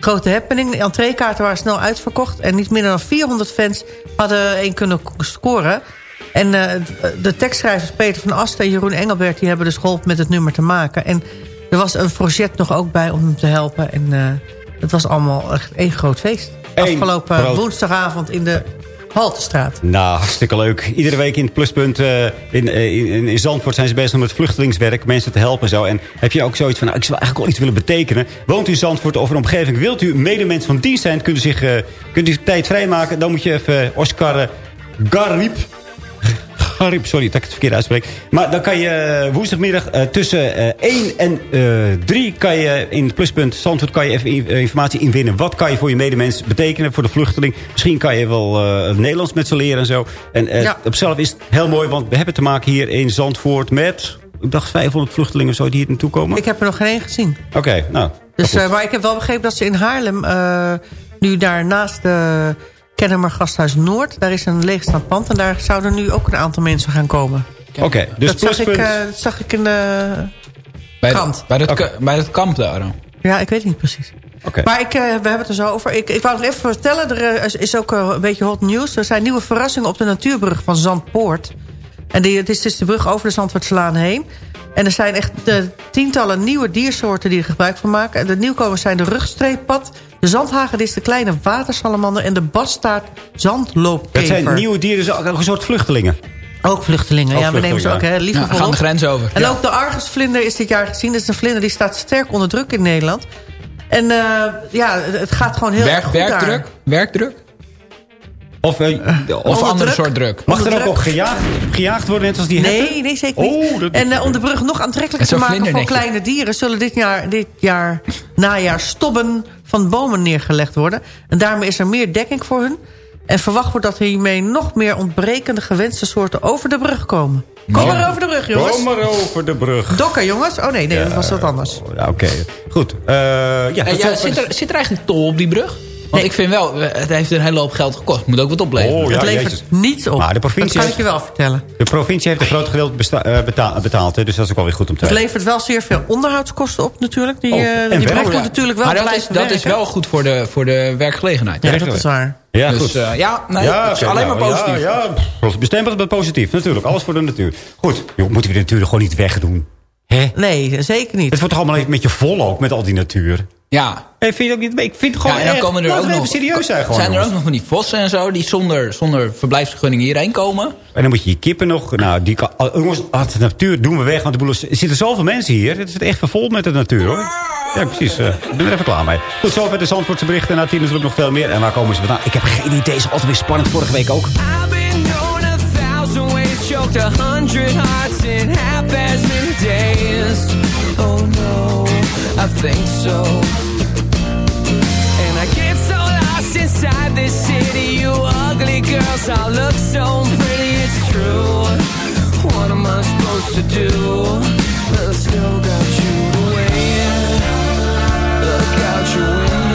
Speaker 9: grote happening. De entreekaarten waren snel uitverkocht. En niet minder dan 400 fans hadden één kunnen scoren. En eh, de tekstschrijvers Peter van Asten en Jeroen Engelbert... die hebben dus geholpen met het nummer te maken. En er was een project nog ook bij om hem te helpen. En eh, het was allemaal echt één groot feest.
Speaker 8: Eén
Speaker 9: Afgelopen
Speaker 8: groot-
Speaker 9: woensdagavond in de Haltestraat.
Speaker 8: Nou, hartstikke leuk. Iedere week in het pluspunt eh, in, eh, in, in Zandvoort zijn ze bezig met vluchtelingswerk. Mensen te helpen en zo. En heb je ook zoiets van, nou, ik zou eigenlijk wel iets willen betekenen. Woont u in Zandvoort of een omgeving? Wilt u medemens van dienst zijn? Kunt u, zich, kunt u tijd vrijmaken? Dan moet je even Oscar eh, Sorry dat ik het verkeerd uitspreek. Maar dan kan je eh, woensdagmiddag eh, tussen eh 1 en eh 3... kan je in het pluspunt Zandvoort kan je even in- informatie inwinnen. Wat kan je voor je medemens betekenen voor de vluchteling? Misschien kan je wel Nederlands met ze leren en zo. En
Speaker 9: Ja.
Speaker 8: op zichzelf is het heel mooi, want we hebben te maken hier in Zandvoort met... Ik dacht 500 vluchtelingen of zo die hier naartoe komen.
Speaker 9: Ik heb er nog geen één gezien.
Speaker 8: Oké, nou.
Speaker 9: Dus, eh, maar ik heb wel begrepen dat ze in Haarlem... nu daar naast de Kennemer Gasthuis Noord... daar is een leegstaand pand... en daar zouden nu ook een aantal mensen gaan komen.
Speaker 8: Oké, dus
Speaker 9: dat, zag ik, eh, dat zag ik in de
Speaker 10: Bij,
Speaker 9: krant.
Speaker 10: bij, ka- bij het kamp daar. dan.
Speaker 9: Ja, ik weet het niet precies.
Speaker 8: Oké.
Speaker 9: Maar ik, eh, we hebben het er zo over. Ik, ik wou nog even vertellen, er eh, is, is ook een beetje hot nieuws. Er zijn nieuwe verrassingen op de natuurbrug van Zandpoort. En die, het is dus de brug over de Zandvoortslaan heen. En er zijn echt eh, tientallen nieuwe diersoorten die er gebruik van maken. En de nieuwkomers zijn de rugstreeppad, de zandhagedis, de kleine watersalamander... en de bastaard zandloopkever.
Speaker 8: Het zijn nieuwe dieren, dus ook een soort vluchtelingen.
Speaker 9: Ook vluchtelingen.
Speaker 8: Ook
Speaker 9: ja, we nemen ze ook hè, liever
Speaker 10: Ja, gaan de grens over.
Speaker 9: En
Speaker 10: Ja.
Speaker 9: ook de Argusvlinder is dit jaar gezien. Dat is een vlinder die staat sterk onder druk in Nederland. En eh, ja, het gaat gewoon heel
Speaker 10: Werk,
Speaker 9: erg goed
Speaker 10: werkdruk?
Speaker 9: daar.
Speaker 10: Werkdruk?
Speaker 8: Of, eh,
Speaker 10: Of
Speaker 9: Onder
Speaker 10: andere
Speaker 9: druk?
Speaker 10: soort druk?
Speaker 8: mag er ook op gejaagd, gejaagd worden, net als die?
Speaker 9: Nee, nee, zeker niet.
Speaker 8: Oh, dat-
Speaker 9: En eh, om de brug nog aantrekkelijker te maken voor kleine dieren... zullen dit jaar, dit jaar najaar stobben van bomen neergelegd worden. En daarmee is er meer dekking voor hun. En verwacht wordt dat hiermee nog meer ontbrekende gewenste soorten over de brug komen. Kom
Speaker 8: Ja.
Speaker 9: maar over de brug, jongens.
Speaker 8: Kom maar over de brug.
Speaker 9: Dokken, jongens. Oh nee, nee, dat was wat anders.
Speaker 8: Ja, Oké, goed. Eh, ja,
Speaker 10: ja, zit, er, zit er eigenlijk tol op die brug? Want
Speaker 9: Nee.
Speaker 10: ik vind wel, het heeft een hele hoop geld gekost. Moet ook wat opleveren.
Speaker 8: Oh, ja,
Speaker 9: het levert
Speaker 8: jezus.
Speaker 9: niets op.
Speaker 8: Maar de provincie
Speaker 9: dat kan ik je wel vertellen.
Speaker 8: De provincie heeft een groot gedeelte eh, beta- betaald, hè, dus dat is ook wel weer goed om te
Speaker 9: Het
Speaker 8: weten.
Speaker 9: levert wel zeer veel onderhoudskosten op natuurlijk. Die,
Speaker 8: Oh,
Speaker 9: eh, die
Speaker 8: ja.
Speaker 9: moet natuurlijk wel
Speaker 10: maar dat, is, dat is wel goed voor de, voor de werkgelegenheid.
Speaker 9: Ja, dat is waar.
Speaker 8: Ja,
Speaker 10: dus
Speaker 8: goed.
Speaker 10: eh, ja, nee,
Speaker 8: ja,
Speaker 10: het alleen
Speaker 8: nou,
Speaker 10: maar positief.
Speaker 8: Ja, ja bestempeld met positief, natuurlijk. Alles voor de natuur. Goed, joh, moeten we de natuur gewoon niet wegdoen? Hè?
Speaker 9: Nee, zeker niet.
Speaker 8: Het wordt toch allemaal een beetje vol ook met al die natuur?
Speaker 10: Ja.
Speaker 8: Hey, vind je ook niet? Ik vind het gewoon
Speaker 10: ja, en dan
Speaker 8: echt-
Speaker 10: komen er ook nog,
Speaker 8: serieus zijn gewoon.
Speaker 10: zijn er ook nog van die vossen en zo... die zonder, zonder verblijfsvergunning hierheen komen.
Speaker 8: En dan moet je je kippen nog... Nou, die kan, oh, jongens, de natuur doen we weg. Want de boel is- er zitten zoveel mensen hier. Het is echt vervol met de natuur, hoor. Ja, precies. eh, ik ben er even klaar mee. Goed, zover de Zandvoortse berichten. Na tien natuurlijk nog veel meer. En waar komen ze vandaan? Ik heb geen idee. Het is altijd weer spannend. Vorige week ook.
Speaker 11: I've been known a thousand ways, choked a hundred hearts in half I think so. And I get so lost inside this city. You ugly girls all look so pretty, it's true. What am I supposed to do? But I still got you to wait. Look out your window.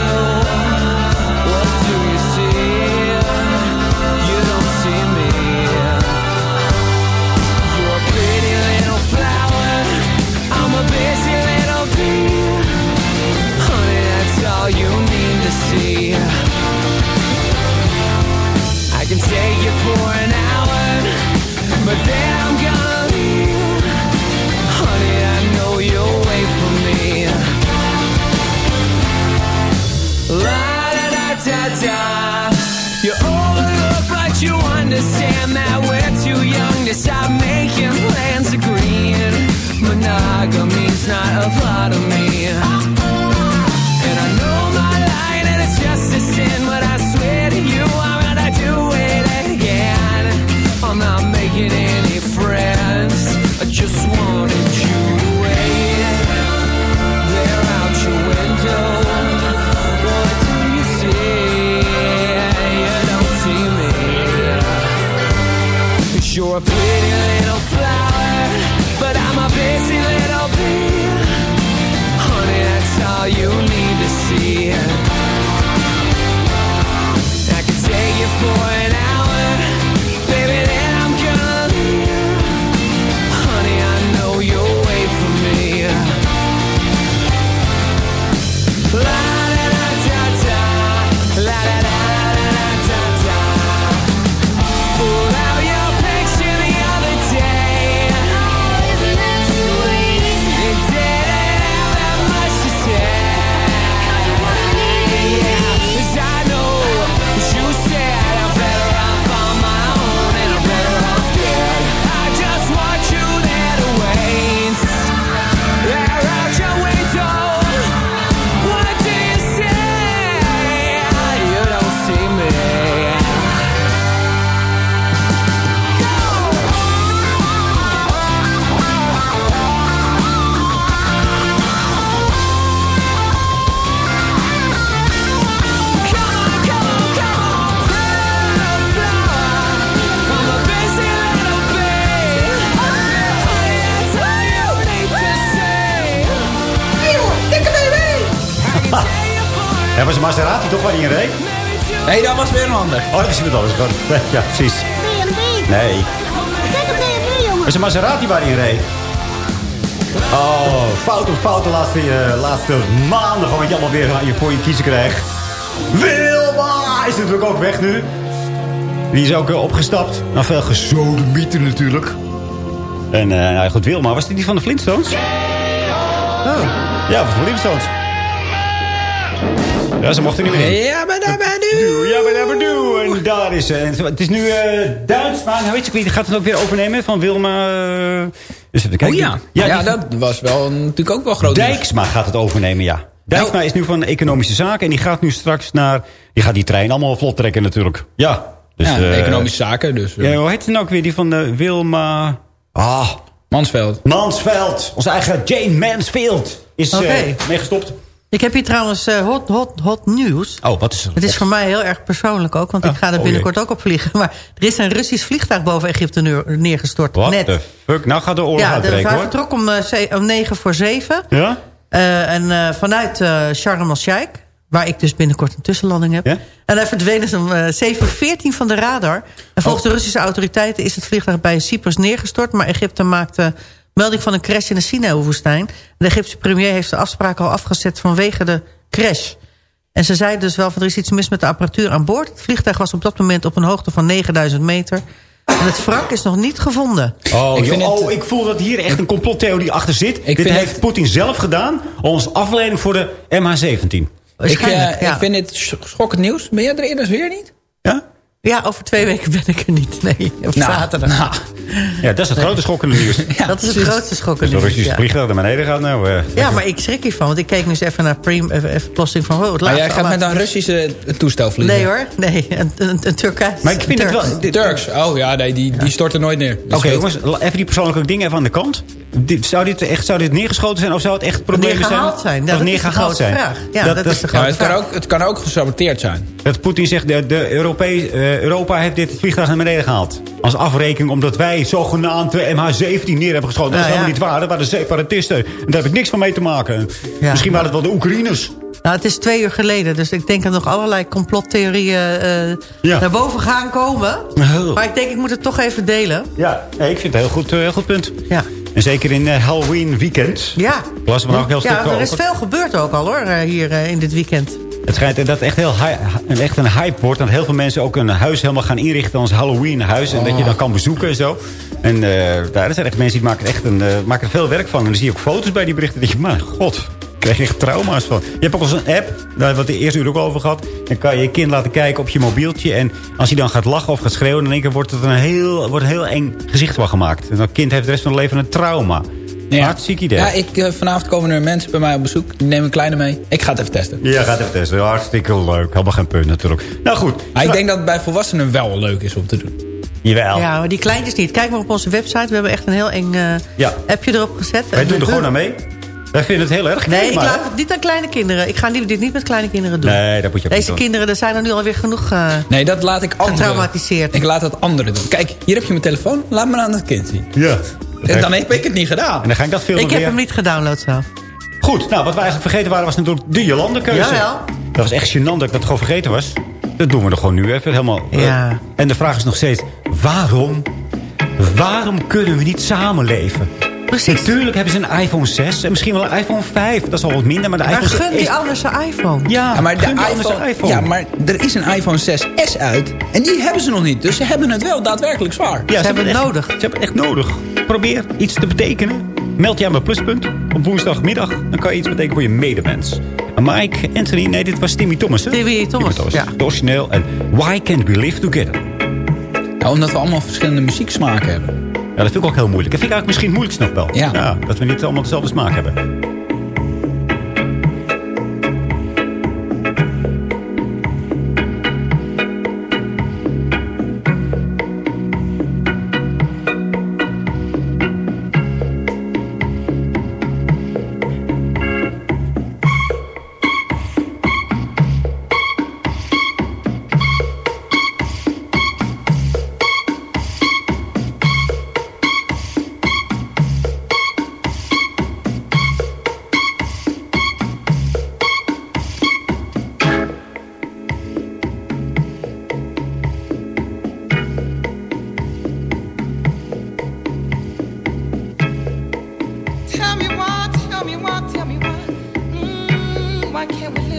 Speaker 8: Was een Maserati toch waar hij in reed?
Speaker 10: Nee, dat was weer een ander.
Speaker 8: Oh, dat is iemand anders. gewoon. Ja, precies. Nee. Het was een Maserati waar hij in reed. Oh, fout op fout de laatste, eh, laatste maanden. Gewoon wat je allemaal weer aan je voor je kiezen krijgt. Wilma is natuurlijk ook weg nu. Die is ook eh, opgestapt. Nou, veel gesodemieten natuurlijk. En eh nou goed, Wilma, was die die van de Flintstones? Oh. Ja, van de Flintstones. Ja, ze mochten niet meer.
Speaker 10: Ja, maar daar ben nu.
Speaker 8: Ja, maar daar doe. En daar is ze. Het is nu eh Duits, maar weet je wie gaat het ook weer overnemen van Wilma... Dus even kijken.
Speaker 10: Oh ja. Ja, dat was wel natuurlijk ook wel groot. nieuws.
Speaker 8: Dijksma gaat het overnemen, ja. Dijksma is nu van economische zaken en die gaat nu straks naar... Die gaat die trein allemaal vlot trekken natuurlijk. Ja. Dus,
Speaker 10: ja,
Speaker 8: eh,
Speaker 10: economische zaken. Dus,
Speaker 8: Ja, hoe heet het nou ook weer? Die van de Wilma... Ah,
Speaker 10: Mansveld.
Speaker 8: Mansveld. Onze eigen Jane Mansfield is eh meegestopt.
Speaker 9: Ik heb hier trouwens eh, hot, hot, hot nieuws.
Speaker 8: Oh, wat is er?
Speaker 9: Het is voor mij heel erg persoonlijk ook, want ik ga er
Speaker 8: oh
Speaker 9: binnenkort ook op vliegen. Maar er is een Russisch vliegtuig boven Egypte neer- neergestort.
Speaker 8: What
Speaker 9: net.
Speaker 8: the fuck? Nou gaat de oorlog
Speaker 9: Ja, de,
Speaker 8: uitbreken,
Speaker 9: hij
Speaker 8: hoor.
Speaker 9: vertrok om, eh, om 9 voor 7.
Speaker 8: Ja?
Speaker 9: Eh, en vanuit Sharm el-Sheikh, waar ik dus binnenkort een tussenlanding heb.
Speaker 8: Ja?
Speaker 9: En hij verdween dus om eh 7.14 van de radar. En volgens
Speaker 8: Oh.
Speaker 9: de Russische autoriteiten is het vliegtuig bij Cyprus neergestort. Maar Egypte maakte melding van een crash in de Sinaï-woestijn. De Egyptische premier heeft de afspraak al afgezet vanwege de crash. En ze zeiden dus wel van er is iets mis met de apparatuur aan boord. Het vliegtuig was op dat moment op een hoogte van 9000 meter. En het wrak is nog niet gevonden.
Speaker 8: Oh,
Speaker 10: Ik
Speaker 8: joh,
Speaker 10: het-
Speaker 8: oh, ik voel dat hier echt een complottheorie achter zit. Dit heeft
Speaker 10: het-
Speaker 8: Poetin zelf gedaan als afleiding voor de MH17.
Speaker 10: Ik, eh,
Speaker 9: ja.
Speaker 10: ik vind dit sch- schokkend nieuws. Ben jij er eerder weer niet?
Speaker 8: Ja?
Speaker 9: Ja, over twee weken ben ik er niet. Nee, op
Speaker 10: Nou,
Speaker 9: zaterdag.
Speaker 10: nou,
Speaker 8: Ja, dat is het grote schokkende nieuws.
Speaker 10: ja,
Speaker 9: dat is het grootste schokken
Speaker 8: Als een
Speaker 9: nieuws,
Speaker 8: Russisch
Speaker 9: ja.
Speaker 8: vliegtuig naar beneden gaat, nou... eh,
Speaker 9: Ja, maar ik schrik hiervan. Want ik keek nu eens even naar Prim, even, even plotseling van... Oh, het
Speaker 10: Maar jij gaat met een Russische toestel vliegen?
Speaker 9: Nee hoor, nee. Een, een, een Turkijs.
Speaker 8: Maar ik vind het
Speaker 9: Turks.
Speaker 8: wel... dit-
Speaker 10: Turks. Oh ja, nee, die, die storten nooit neer. Dat
Speaker 8: Oké, jongens, even die persoonlijke dingen even aan de kant. Dit, zou, dit echt, zou dit neergeschoten zijn of zou het echt problemen zijn?
Speaker 9: Neergehaald zijn. Ja,
Speaker 8: Of
Speaker 9: dat is de
Speaker 8: neergehaald
Speaker 9: grote
Speaker 8: zijn?
Speaker 9: vraag. Ja, dat is de
Speaker 10: Ja,
Speaker 9: grote
Speaker 10: het, kan
Speaker 9: vraag.
Speaker 10: ook, het kan ook gesaboteerd zijn.
Speaker 8: Dat Poetin zegt, de, de Europees, eh, Europa heeft dit vliegtuig naar beneden gehaald. Als afrekening omdat wij zogenaamd de MH17 neer hebben geschoten. Dat is
Speaker 9: Ja,
Speaker 8: helemaal
Speaker 9: ja.
Speaker 8: niet waar. Dat waren de separatisten. En daar heb ik niks van mee te maken.
Speaker 9: Ja.
Speaker 8: Misschien waren het wel de Oekraïners.
Speaker 9: Nou, het is twee uur geleden. Dus ik denk dat nog allerlei complottheorieën eh,
Speaker 8: Ja.
Speaker 9: naar boven gaan komen. Maar ik denk, ik moet het toch even delen.
Speaker 8: Ja, nee, ik vind het een heel goed, eh, heel goed punt.
Speaker 9: Ja.
Speaker 8: En zeker in eh, Halloween weekend.
Speaker 9: Ja.
Speaker 8: Er maar ook heel stuk
Speaker 9: Ja, er is
Speaker 8: over.
Speaker 9: veel gebeurd ook al hoor, eh, hier eh, in dit weekend.
Speaker 8: Het schijnt dat het echt, heel een, echt een hype wordt. Dat heel veel mensen ook een huis helemaal gaan inrichten als Halloween huis. En dat je dan kan bezoeken en zo. En eh, daar zijn echt mensen die maken er, echt een, maken er veel werk van. En dan zie je ook foto's bij die berichten. Denk je, maar god, ik krijg echt trauma's van. Je hebt ook al zo'n app, daar hebben we het de eerste uur ook over gehad. Dan kan je je kind laten kijken op je mobieltje. En als hij dan gaat lachen of gaat schreeuwen... dan denk ik, wordt het een heel, wordt een heel eng gezicht van gemaakt. En dat kind heeft de rest van het leven een trauma.
Speaker 10: Ja.
Speaker 8: Hartstikke idee.
Speaker 10: Ja, ik, eh, vanavond komen er mensen bij mij op bezoek. Die nemen een kleine mee. Ik ga het even testen.
Speaker 8: Ja, gaat even testen. Hartstikke leuk. Helemaal geen punt natuurlijk. Nou goed.
Speaker 10: Maar ik denk dat het bij volwassenen wel leuk is om te doen.
Speaker 8: Jawel.
Speaker 9: Ja, maar die kleintjes niet. Kijk maar op onze website. We hebben echt een heel eng eh,
Speaker 8: Ja.
Speaker 9: appje erop gezet.
Speaker 8: Wij
Speaker 9: En
Speaker 8: doen er gewoon aan mee. Wij vinden het heel erg.
Speaker 9: Nee, ik laat het niet aan kleine kinderen. Ik ga liever dit niet met kleine kinderen doen.
Speaker 8: Nee, dat moet je ook
Speaker 9: Deze
Speaker 8: niet doen.
Speaker 9: kinderen, er zijn er nu alweer genoeg eh,
Speaker 10: Nee, dat laat ik anderen.
Speaker 9: getraumatiseerd.
Speaker 10: Ik laat het anderen doen. Kijk, hier heb je mijn telefoon. Laat me aan het kind zien.
Speaker 8: Ja.
Speaker 10: En dan heb ik het niet gedaan.
Speaker 8: En dan ga ik dat filmen
Speaker 9: Ik heb
Speaker 8: weer.
Speaker 9: hem niet gedownload zelf.
Speaker 8: Goed, nou, wat we eigenlijk vergeten waren was natuurlijk de Jolande-keuze.
Speaker 9: Jawel.
Speaker 8: Dat was echt gênant dat ik dat gewoon vergeten was. Dat doen we er gewoon nu even helemaal. eh,
Speaker 9: Ja.
Speaker 8: En de vraag is nog steeds, waarom, waarom kunnen we niet samenleven?
Speaker 9: Precies.
Speaker 8: Natuurlijk hebben ze een iPhone 6 en misschien wel een iPhone 5. Dat is al wat minder, maar de
Speaker 9: Maar
Speaker 8: iPhone 6
Speaker 9: gun die
Speaker 8: is-
Speaker 9: ouders een iPhone.
Speaker 8: Ja,
Speaker 10: Ja, maar, de
Speaker 8: gun die anders
Speaker 10: iPhone,
Speaker 8: iPhone.
Speaker 10: ja, maar er is een iPhone 6S uit. En die hebben ze nog niet. Dus ze hebben het wel daadwerkelijk zwaar.
Speaker 8: Ja,
Speaker 9: Ze hebben het
Speaker 8: echt-
Speaker 9: nodig.
Speaker 8: Ze hebben het echt nodig. Probeer iets te betekenen. Meld je aan bij Pluspunt op woensdagmiddag. Dan kan je iets betekenen voor je medemens. En Mike, Anthony, nee, dit was Timmy Thomas. Hè?
Speaker 9: Timmy Thomas, ja.
Speaker 8: Het origineel. En Why Can't We Live Together?
Speaker 10: Ja, omdat we allemaal verschillende muzieksmaken hebben.
Speaker 8: Ja, dat vind ik ook heel moeilijk. Dat vind ik eigenlijk misschien het nog wel.
Speaker 10: Ja.
Speaker 8: dat we niet allemaal dezelfde smaak hebben.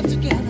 Speaker 13: together.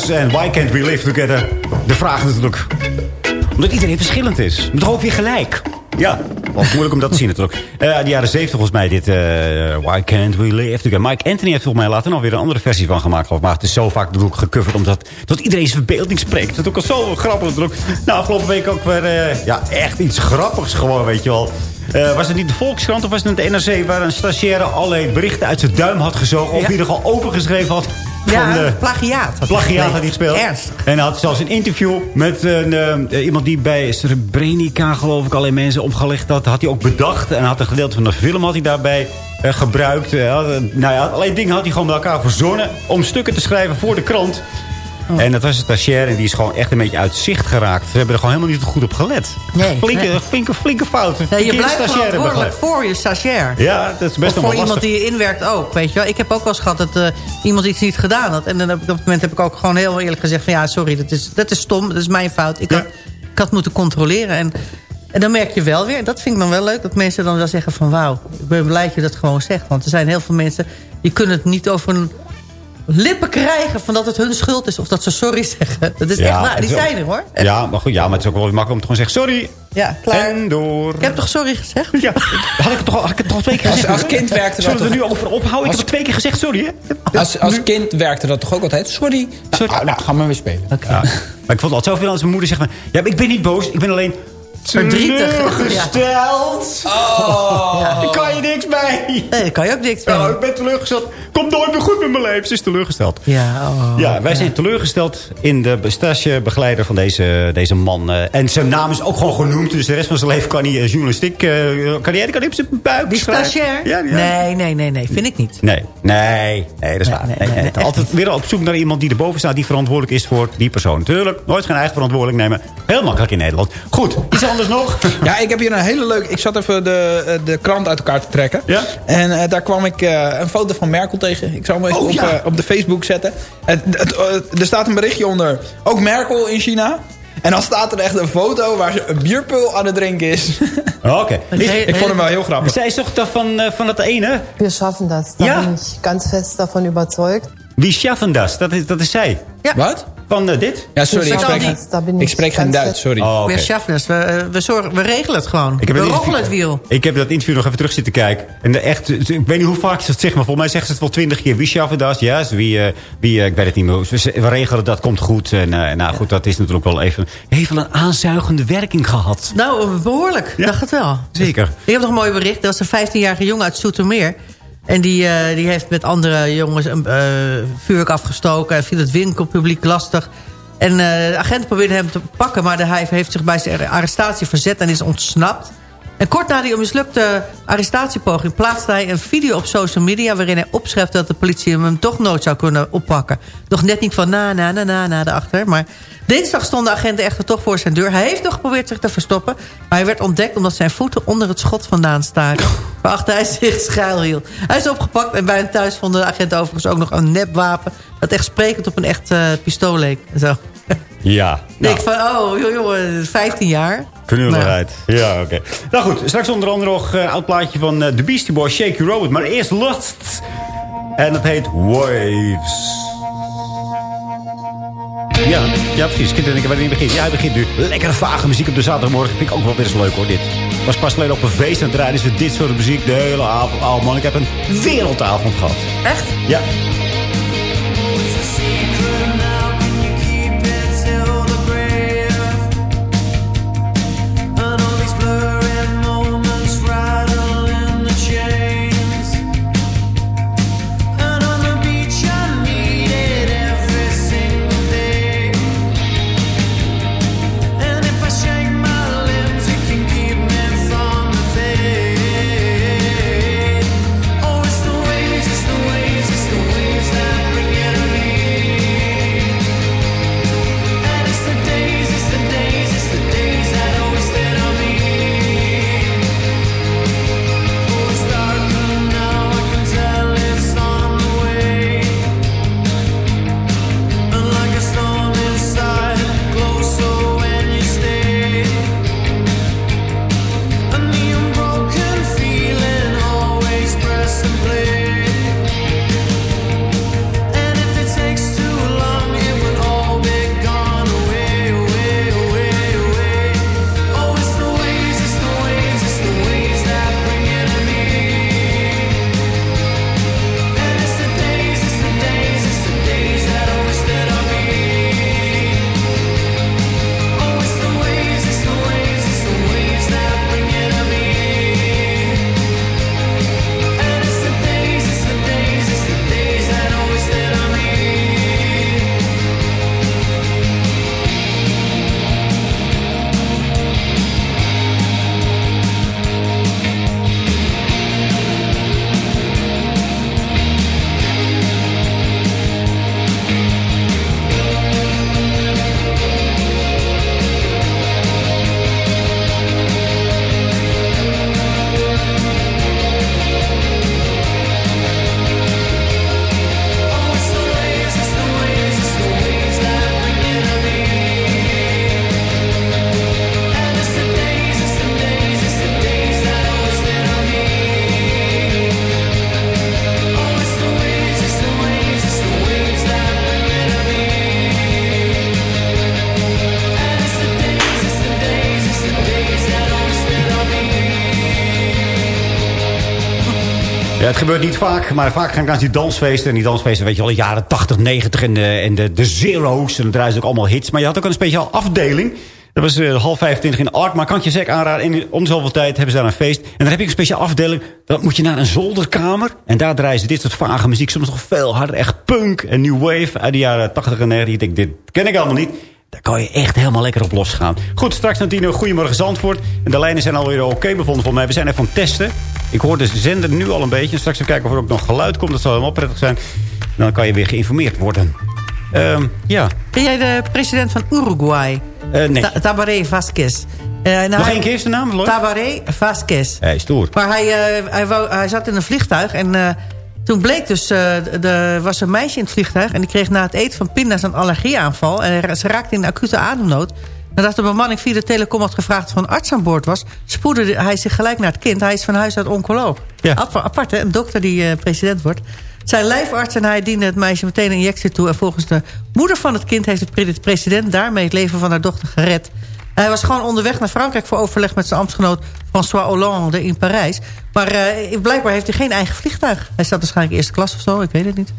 Speaker 8: Thomas en Why Can't We Live Together? De vraag natuurlijk. Omdat iedereen verschillend is. Maar toch ook weer gelijk. Ja, wel moeilijk om dat te zien natuurlijk. Eh de jaren 70 volgens mij dit eh, Why Can't We Live Together. Mike Anthony heeft volgens mij later nog weer een andere versie van gemaakt. geloof. Maar het is zo vaak natuurlijk gecoverd omdat dat iedereen zijn verbeelding spreekt. Dat is ook al zo grappig natuurlijk. Nou, afgelopen week ook weer eh, ja, echt iets grappigs gewoon, weet je wel. Was het niet de Volkskrant of was het de NRC... waar een stagiaire allerlei berichten uit zijn duim had gezogen... of
Speaker 9: Ja.
Speaker 8: die er al overgeschreven had
Speaker 9: Ja,
Speaker 8: van, eh,
Speaker 9: plagiaat.
Speaker 8: Plagiaat had hij
Speaker 9: gespeeld. Ernstig.
Speaker 8: En hij had zelfs een interview met een, eh, iemand die bij Srebrenica, geloof ik, alleen mensen opgelicht had. Had hij ook bedacht. En had een gedeelte van de film had hij daarbij eh, gebruikt. Eh, eh, nou ja, allerlei dingen had hij gewoon bij elkaar verzonnen om stukken te schrijven voor de krant.
Speaker 9: Oh.
Speaker 8: En dat was een stagiair en die is gewoon echt een beetje uit zicht geraakt. Ze hebben er gewoon helemaal niet goed op gelet.
Speaker 9: Nee.
Speaker 8: Flinke,
Speaker 9: Nee.
Speaker 8: flinke, flinke fout.
Speaker 9: Nee, je blijft verantwoordelijk voor je stagiair.
Speaker 8: Ja, dat is best
Speaker 9: of
Speaker 8: nog
Speaker 9: voor
Speaker 8: wel
Speaker 9: iemand die je inwerkt ook, weet je wel. Ik heb ook wel eens gehad dat eh, iemand iets niet gedaan had. En dan op dat moment heb ik ook gewoon heel eerlijk gezegd van... ja, sorry, dat is, dat is stom, dat is mijn fout. Ik, had, ik had moeten controleren. En, en dan merk je wel weer, dat vind ik dan wel leuk... dat mensen dan wel zeggen van wauw, ik ben blij dat je dat gewoon zegt. Want er zijn heel veel mensen die kunnen het niet over hun lippen krijgen... van dat het hun schuld is of dat ze sorry zeggen. Dat is
Speaker 8: Ja,
Speaker 9: echt waar, die zijn er hoor.
Speaker 8: Ja, maar goed, ja, maar het is ook wel weer makkelijk om te gewoon zeggen... sorry,
Speaker 9: Ja, klaar.
Speaker 8: en door.
Speaker 9: Ik heb toch sorry gezegd?
Speaker 8: Ja, had ik het toch, had ik het toch twee keer
Speaker 10: Als-
Speaker 8: gezegd?
Speaker 10: als kind werkte dat
Speaker 8: Zullen we er nu
Speaker 10: toch-
Speaker 8: over ophouden? Ik
Speaker 10: Als-
Speaker 8: heb het twee keer gezegd, sorry hè?
Speaker 10: Als, als kind werkte dat toch ook altijd? Sorry.
Speaker 8: Sorry.
Speaker 10: Nou, nou, ga maar weer spelen.
Speaker 8: Ja. Maar ik vond het altijd zoveel als mijn moeder zegt van... Ja, maar ik ben niet boos, ik ben alleen...
Speaker 9: Verdrietig.
Speaker 8: Teleurgesteld.
Speaker 10: Oh.
Speaker 8: Daar kan je niks bij.
Speaker 9: Nee, daar kan je ook niks mee.
Speaker 8: Nou, ik ben teleurgesteld. Komt nooit meer goed met mijn leven. Ze is teleurgesteld.
Speaker 9: Ja, oh.
Speaker 8: Ja, wij zijn teleurgesteld in de stagebegeleider van deze, deze man. eh, en zijn naam is ook gewoon genoemd. Dus de rest van zijn leven kan hij eh, journalistiek... eh carrière kan hij op zijn buik
Speaker 9: Die
Speaker 8: schrijven.
Speaker 9: stagiair?
Speaker 8: Ja, ja.
Speaker 9: Nee, nee, nee, nee, vind ik niet.
Speaker 8: Nee, nee, nee, dat is waar.
Speaker 9: nee,
Speaker 8: Nee,
Speaker 9: nee,
Speaker 8: nee,
Speaker 9: nee, echt
Speaker 8: Altijd weer op zoek naar iemand die erboven staat... die verantwoordelijk is voor die persoon. Tuurlijk, nooit geen eigen verantwoordelijk nemen. Heel makkelijk in Nederland. Goed, iets anders nog?
Speaker 10: Ja, ik heb hier een hele leuke... Ik zat even de, eh, de krant uit elkaar te trekken.
Speaker 8: Ja?
Speaker 10: En eh, daar kwam ik eh, een foto van Merkel tegen. Ik zal hem even
Speaker 8: Oh,
Speaker 10: op,
Speaker 8: ja.
Speaker 10: op de Facebook zetten. Het, het, er staat een berichtje onder. Ook Merkel in China. En dan staat er echt een foto waar ze een bierpul aan het drinken is.
Speaker 8: Oh, Oké.
Speaker 10: ik vond hem wel heel grappig.
Speaker 8: Zij is toch toch van, van dat ene?
Speaker 14: Wir schaffen das. Da
Speaker 8: Ja.
Speaker 14: bin ich ganz fest davon überzeugt.
Speaker 8: Wie schaffen das? Dat is, dat is zij.
Speaker 10: Wat?
Speaker 8: Van eh, dit?
Speaker 10: Ja, sorry, ik spreek, geen- ik spreek geen Duits, sorry.
Speaker 8: Oh.
Speaker 9: We schaffen het. We, eh, we, zorgen, we regelen het gewoon.
Speaker 8: Ik heb
Speaker 9: we
Speaker 8: interview-
Speaker 9: het wiel.
Speaker 8: Ik heb dat interview nog even terug zitten kijken. En de echt, ik weet niet hoe vaak ze het zeggen, maar volgens mij zeggen ze het wel twintig keer. Wie schaffen das? Ja, yes, wie, eh, wie, eh, ik weet het niet meer. We, we regelen dat, komt goed. En eh, nou goed, dat is natuurlijk wel even, heeft wel een aanzuigende werking gehad.
Speaker 9: Nou, eh, behoorlijk.
Speaker 8: Ja.
Speaker 9: Dacht het wel.
Speaker 8: Zeker.
Speaker 9: Ik heb nog een mooi bericht. Dat was een 15-jarige jongen uit Soetermeer. En die, eh, die heeft met andere jongens een eh, vuurwerk afgestoken. Hij viel het winkelpubliek lastig. En eh, de agent probeerde hem te pakken... maar hij heeft zich bij zijn arrestatie verzet en is ontsnapt. En kort na die mislukte arrestatiepoging plaatste hij een video op social media... waarin hij opschrijft dat de politie hem toch nooit zou kunnen oppakken. Nog net niet van na, na, na, na, na erachter. Maar dinsdag stonden agenten echter toch voor zijn deur. Hij heeft nog geprobeerd zich te verstoppen. Maar hij werd ontdekt omdat zijn voeten onder het schot vandaan staken. Waarachter hij zich schuilhield. Hij is opgepakt en bij hem thuis vonden de agenten overigens ook nog een nepwapen... dat echt sprekend op een echt eh, pistool leek. Zo.
Speaker 8: Ja.
Speaker 9: Ik denk van, oh, joh, jongen, 15 jaar.
Speaker 8: Knulligheid. Ja, oké. Nou goed, straks onder andere nog een oud plaatje van eh, The Beastie Boys, Shake Your Robot. Maar eerst Lust. En dat heet Waves. Ja, ja precies. Kind denken waar hij begint. Ja, hij begint nu. Lekkere vage muziek op de zaterdagmorgen. Vind ik ook wel weer eens leuk hoor, dit. Was pas geleden op een feest en draaiden ze dit soort muziek de hele avond. Oh man, ik heb een wereldavond gehad.
Speaker 9: Echt?
Speaker 8: Ja. Gebeurt niet vaak, maar vaak gaan ik naar die dansfeesten. En die dansfeesten, weet je wel, de jaren 80, 90 en de, en de, de zero's. En dan draaien ze ook allemaal hits. Maar je had ook een speciaal afdeling. Dat was eh, half 25 in Art. Maar kan je zeker aanraden, in, om zoveel tijd hebben ze daar een feest. En dan heb ik een speciaal afdeling. Dan moet je naar een zolderkamer. En daar draaien ze dit soort vage muziek. Soms nog veel harder. Echt punk en new wave uit de jaren 80 en 90. Ik denk, dit ken ik allemaal niet. Daar kan je echt helemaal lekker op losgaan. Goed, straks naar Tino. Goedemorgen Zandvoort. En de lijnen zijn alweer oké bevonden voor mij. We zijn even aan het testen. Ik hoor de zender nu al een beetje. Straks even kijken of er ook nog geluid komt. Dat zal helemaal prettig zijn. Dan kan je weer geïnformeerd worden. Ehm, ja.
Speaker 9: Ben jij de president van Uruguay?
Speaker 8: Eh, nee.
Speaker 9: Ta Tabaré Vázquez. Eh, nou,
Speaker 8: Nog één keer naam, Lloyd?
Speaker 9: Tabaré Vázquez.
Speaker 8: Hij is stoer.
Speaker 9: Maar hij, eh, hij, wou- hij zat in een vliegtuig en toen bleek dus... eh, er was een meisje in het vliegtuig en die kreeg na het eten van pinda's een allergieaanval. En ze raakte in acute ademnood. Nadat de bemanning via de telecom had gevraagd of een arts aan boord was... spoedde hij zich gelijk naar het kind. Hij is van huis uit oncoloog. Apa- Apart, hè? Een dokter die eh, president wordt. Zijn lijfarts en hij diende het meisje meteen een injectie toe. En volgens de moeder van het kind heeft de president daarmee het leven van haar dochter gered. Hij was gewoon onderweg naar Frankrijk voor overleg met zijn ambtsgenoot François Hollande in Parijs. Maar eh, blijkbaar heeft hij geen eigen vliegtuig. Hij staat waarschijnlijk eerste klas of zo, ik weet het niet.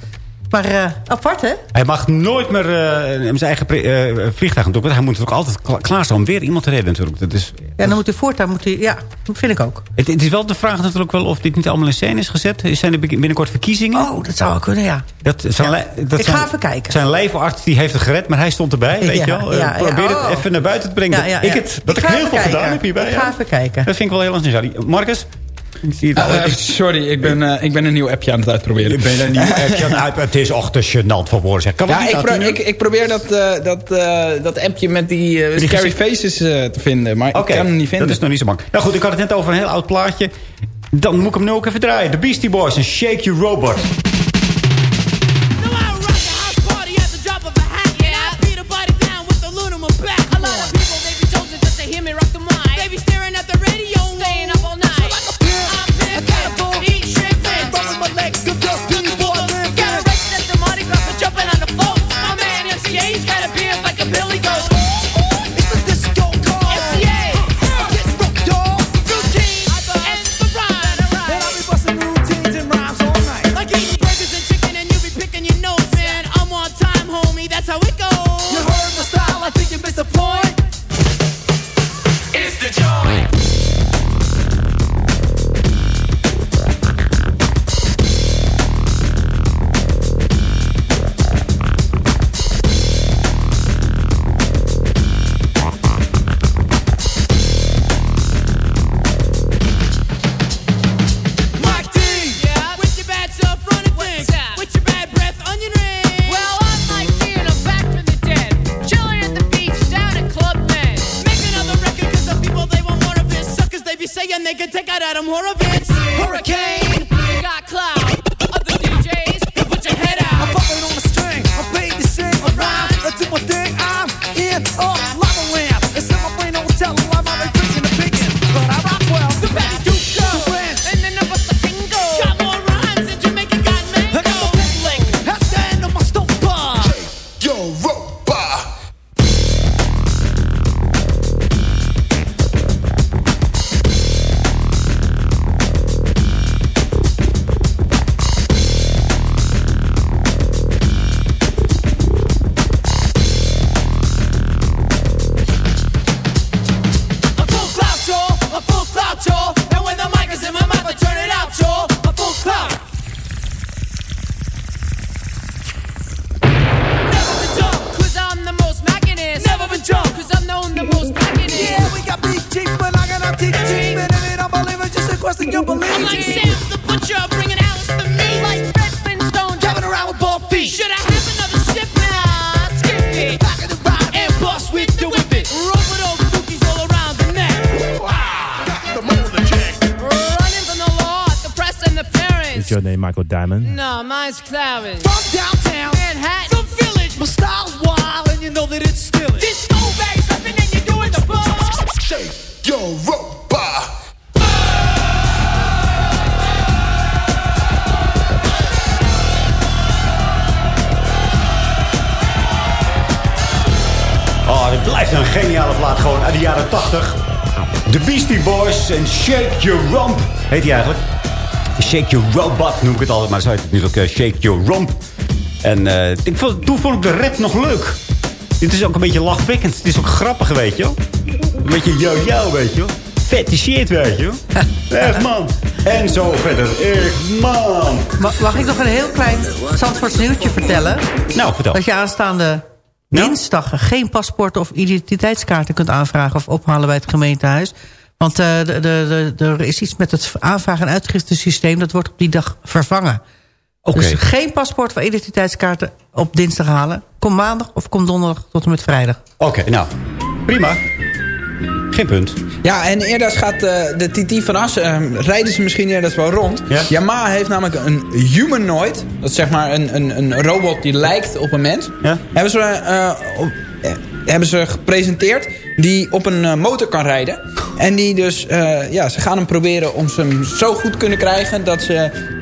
Speaker 9: Maar eh, apart, hè?
Speaker 8: Hij mag nooit meer eh, zijn eigen eh, vliegtuig doen. Want hij moet natuurlijk altijd kla- klaarstaan om weer iemand te redden. Natuurlijk. Dat is,
Speaker 9: Ja, dan moet hij voortaan, moet hij, ja, dat vind ik ook.
Speaker 8: het, het is wel de vraag natuurlijk wel of dit niet allemaal in scène is gezet. Zijn er binnenkort verkiezingen?
Speaker 9: Oh, dat zou kunnen, ja.
Speaker 8: Dat, zijn,
Speaker 9: Ja.
Speaker 8: li- dat
Speaker 9: Ik
Speaker 8: zijn-
Speaker 9: ga even kijken.
Speaker 8: Zijn lijfarts die heeft het gered, maar hij stond erbij. Weet
Speaker 9: Ja,
Speaker 8: je wel?
Speaker 9: Ja.
Speaker 8: Probeer
Speaker 9: Oh.
Speaker 8: het even naar buiten te brengen. Dat ik, het, dat
Speaker 9: Ik
Speaker 8: ik, heel veel gedaan heb hierbij.
Speaker 9: Ik ga even kijken.
Speaker 8: Dat vind ik wel heel enthousiast. Marcus? Al.
Speaker 10: Eh, sorry, ik ben, eh, ik ben een nieuw appje aan het uitproberen.
Speaker 8: Ik ben een nieuw appje aan het uit- Het is echt te gênant voor woorden. Kan
Speaker 10: Ja, ik, pro- ik, ik probeer dat, eh, dat, dat appje met die,
Speaker 8: Die
Speaker 10: scary faces te vinden. Maar ik kan hem niet vinden.
Speaker 8: dat is nog niet zo bang. Nou goed, ik had het net over een heel oud plaatje. Dan moet ik hem nu ook even draaien. De Beastie Boys en Shake Your Robot.
Speaker 11: They can take out Adam Horovitz. Hurricane, you got cloud. Other DJs, put your head out.
Speaker 15: I'm bumping on the string. I'm paid to sing a rhyme. I do my thing. I'm in a
Speaker 11: Clarence.
Speaker 15: From downtown.
Speaker 11: Manhattan.
Speaker 15: The village. My style's wild, and you know that it's still is.
Speaker 11: This old bag's rapping and you're doing the ball.
Speaker 16: Shake your robot.
Speaker 8: Oh, dit blijft een geniale plaat gewoon uit de jaren 80. De Beastie Boys en Shake Your Rump heet hij eigenlijk. Shake Your Robot noem ik het altijd, maar zo heet het nu ook eh, Shake Your Rump. En eh, ik vond, toen vond ik de rap nog leuk. Dit is ook een beetje lachwekkend. Het is ook grappig, weet je wel. Een beetje yo-yo, weet je wel. Vette shit, weet je wel. Echt, man. En zo verder. Echt, man.
Speaker 9: Ma- Mag ik nog een heel klein Zandvoorts nieuwtje vertellen?
Speaker 8: Nou, vertel.
Speaker 9: Dat je aanstaande dinsdag geen paspoorten of identiteitskaarten kunt aanvragen... of ophalen bij het gemeentehuis. Want eh, de, de, de, er is iets met het aanvragen- en uitgiftesysteem... dat wordt op die dag vervangen.
Speaker 8: Oké.
Speaker 9: Dus geen paspoort of identiteitskaarten op dinsdag halen. Kom maandag of kom donderdag tot en met vrijdag.
Speaker 8: Oké, nou. Prima. Geen punt.
Speaker 10: Ja, en eerder gaat eh, de TT van As, eh, rijden ze misschien eerder wel rond.
Speaker 8: Ja?
Speaker 10: Yamaha heeft namelijk een humanoid. Dat is zeg maar een, een, een robot die lijkt op een mens.
Speaker 8: Ja?
Speaker 10: Hebben ze, op- hebben ze gepresenteerd. Die op een eh, motor kan rijden. En die dus, eh, ja, ze gaan hem proberen om ze hem zo goed kunnen krijgen... dat ze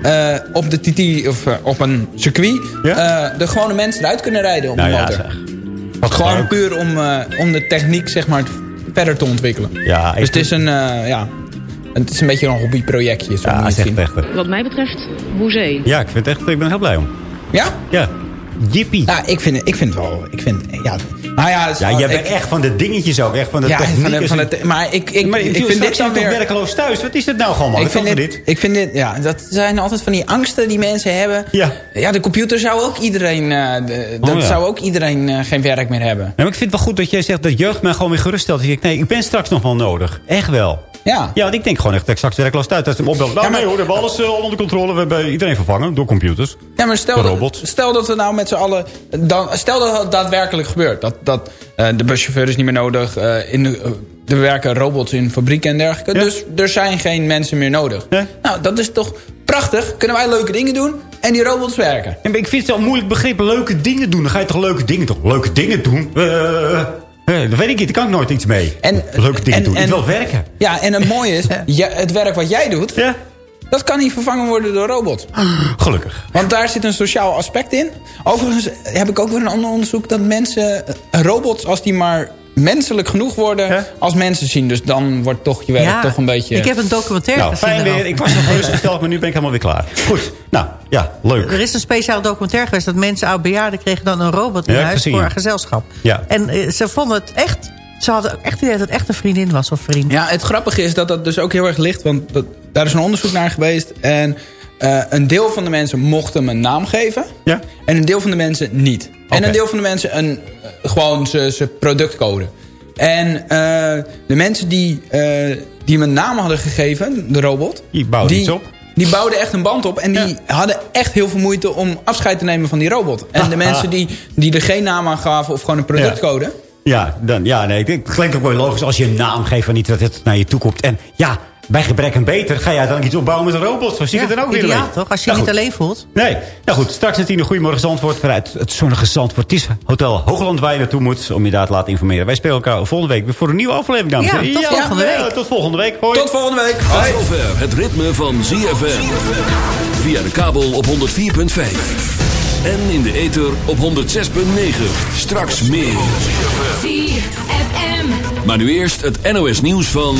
Speaker 10: eh, op de TT of op een circuit...
Speaker 8: Ja?
Speaker 10: eh, de gewone mensen eruit kunnen rijden op
Speaker 8: Nou
Speaker 10: de
Speaker 8: ja,
Speaker 10: motor.
Speaker 8: zeg. Wat
Speaker 10: Gewoon
Speaker 8: leuk.
Speaker 10: puur om, eh, om de techniek zeg maar verder te ontwikkelen.
Speaker 8: Ja,
Speaker 10: dus het is een, eh, ja, het is een beetje een hobbyprojectje. Zo
Speaker 8: Ja, echt echt.
Speaker 17: Wat mij betreft, hoezee.
Speaker 8: Ja, ik, vind echt, ik ben heel blij om.
Speaker 10: Ja?
Speaker 8: Ja. Jippie.
Speaker 10: Ja, ik vind, ik vind het wel. Ik vind, ja, nou ja,
Speaker 8: Ja, jij
Speaker 10: ik-
Speaker 8: bent echt van de dingetjes ook. Echt van de
Speaker 10: ja,
Speaker 8: techniek.
Speaker 10: van de, van de, maar ik, ik,
Speaker 8: maar
Speaker 10: ik,
Speaker 8: ik
Speaker 10: vind dit dan
Speaker 8: toch
Speaker 10: weer...
Speaker 8: werkeloos thuis. Wat is dit nou gewoon, man?
Speaker 10: Ik vind, dit,
Speaker 8: dit?
Speaker 10: ik vind dit, ja, dat zijn altijd van die angsten die mensen hebben.
Speaker 8: Ja.
Speaker 10: Ja, de computer zou ook iedereen, eh, de- dat
Speaker 8: Oh, ja.
Speaker 10: zou ook iedereen eh, geen werk meer hebben.
Speaker 8: Maar ik vind het wel goed dat jij zegt dat jeugd mij gewoon weer geruststelt. Ik denk, nee, ik ben straks nog wel nodig. Echt wel.
Speaker 10: Ja.
Speaker 8: Ja, want ik denk gewoon echt dat ik straks werkloos thuis. Dat ze hem opbelt. Nou,
Speaker 10: Ja, maar-
Speaker 8: nee hoor, we hebben alles eh, onder controle. We hebben iedereen vervangen door computers.
Speaker 10: Ja, maar stel, dat, stel dat we nou met z'n allen... Dan, stel dat het daadwerkelijk gebeurt. Dat, dat eh, de buschauffeur is niet meer nodig. eh, in de, er werken robots in fabrieken en dergelijke. Dus er zijn geen mensen meer nodig. Nou, dat is toch prachtig. Kunnen wij leuke dingen doen en die robots werken.
Speaker 8: Ik vind het wel een moeilijk begrip. Leuke dingen doen. Dan ga je toch leuke dingen toch? Leuke dingen doen? Eh, eh, dat weet ik niet. Daar kan ik nooit iets mee.
Speaker 10: En,
Speaker 8: leuke dingen
Speaker 10: en-
Speaker 8: doen.
Speaker 10: en-
Speaker 8: ik wil werken.
Speaker 10: Ja, en het mooie is, ja, het werk wat jij doet... dat kan niet vervangen worden door robots.
Speaker 8: Gelukkig.
Speaker 10: Want daar zit een sociaal aspect in. Overigens heb ik ook weer een ander onderzoek... dat mensen, eh, robots, als die maar menselijk genoeg worden... als mensen zien. Dus dan wordt toch je werk
Speaker 9: Ja,
Speaker 10: toch een beetje...
Speaker 9: ik heb een documentaire
Speaker 8: Nou,
Speaker 9: gezien
Speaker 8: fijn weer. Ik was nog gerustgesteld, maar nu ben ik helemaal weer klaar. Goed. Nou, ja, leuk.
Speaker 9: Er is een speciaal documentaire geweest... dat mensen, oud bejaarden, kregen dan een robot in
Speaker 8: Ja,
Speaker 9: huis voor een gezelschap.
Speaker 8: Ja.
Speaker 9: En eh, ze vonden het echt... Ze hadden ook echt het idee dat het echt een vriendin was of vriend.
Speaker 10: Ja, het grappige is dat dat dus ook heel erg ligt. Want dat, daar is een onderzoek naar geweest. En eh, een deel van de mensen mocht hem een naam geven.
Speaker 8: Ja.
Speaker 10: En een deel van de mensen niet. En een deel van de mensen een, eh, gewoon zijn productcode. En eh, de mensen die, eh, die een naam hadden gegeven, de robot...
Speaker 8: Die bouwden
Speaker 10: die,
Speaker 8: iets op.
Speaker 10: Die bouwden echt een band op. En die hadden echt heel veel moeite om afscheid te nemen van die robot. En de mensen die, die er geen naam aan gaven of gewoon een productcode...
Speaker 8: Ja, dan, ja nee, het klinkt ook wel logisch als je een naam geeft... van niet dat het naar je toe komt. En ja, bij gebrek en beter ga je dan iets opbouwen met een robot. Zo zie ik
Speaker 9: Ja,
Speaker 8: het dan ook weer.
Speaker 9: ideaal
Speaker 8: een beetje.
Speaker 9: toch? Als je je
Speaker 8: Nou
Speaker 9: niet alleen voelt.
Speaker 8: Nee. Nou goed, straks het tien Goedemorgen Zandvoort vanuit het zonnige Zandvoort. Het is Hotel Hoogland waar je naartoe moet om je daar te laten informeren. Wij spelen elkaar volgende week weer voor een nieuwe aflevering. dames en
Speaker 9: Ja, tot volgende
Speaker 8: ja,
Speaker 9: week.
Speaker 8: tot volgende week. Hoi.
Speaker 10: Tot volgende week.
Speaker 1: Zover het ritme van ZFM. Via de kabel op 104.5. En in de ether op 106.9. Straks meer.
Speaker 4: ZFM.
Speaker 1: Maar nu eerst het NOS nieuws van...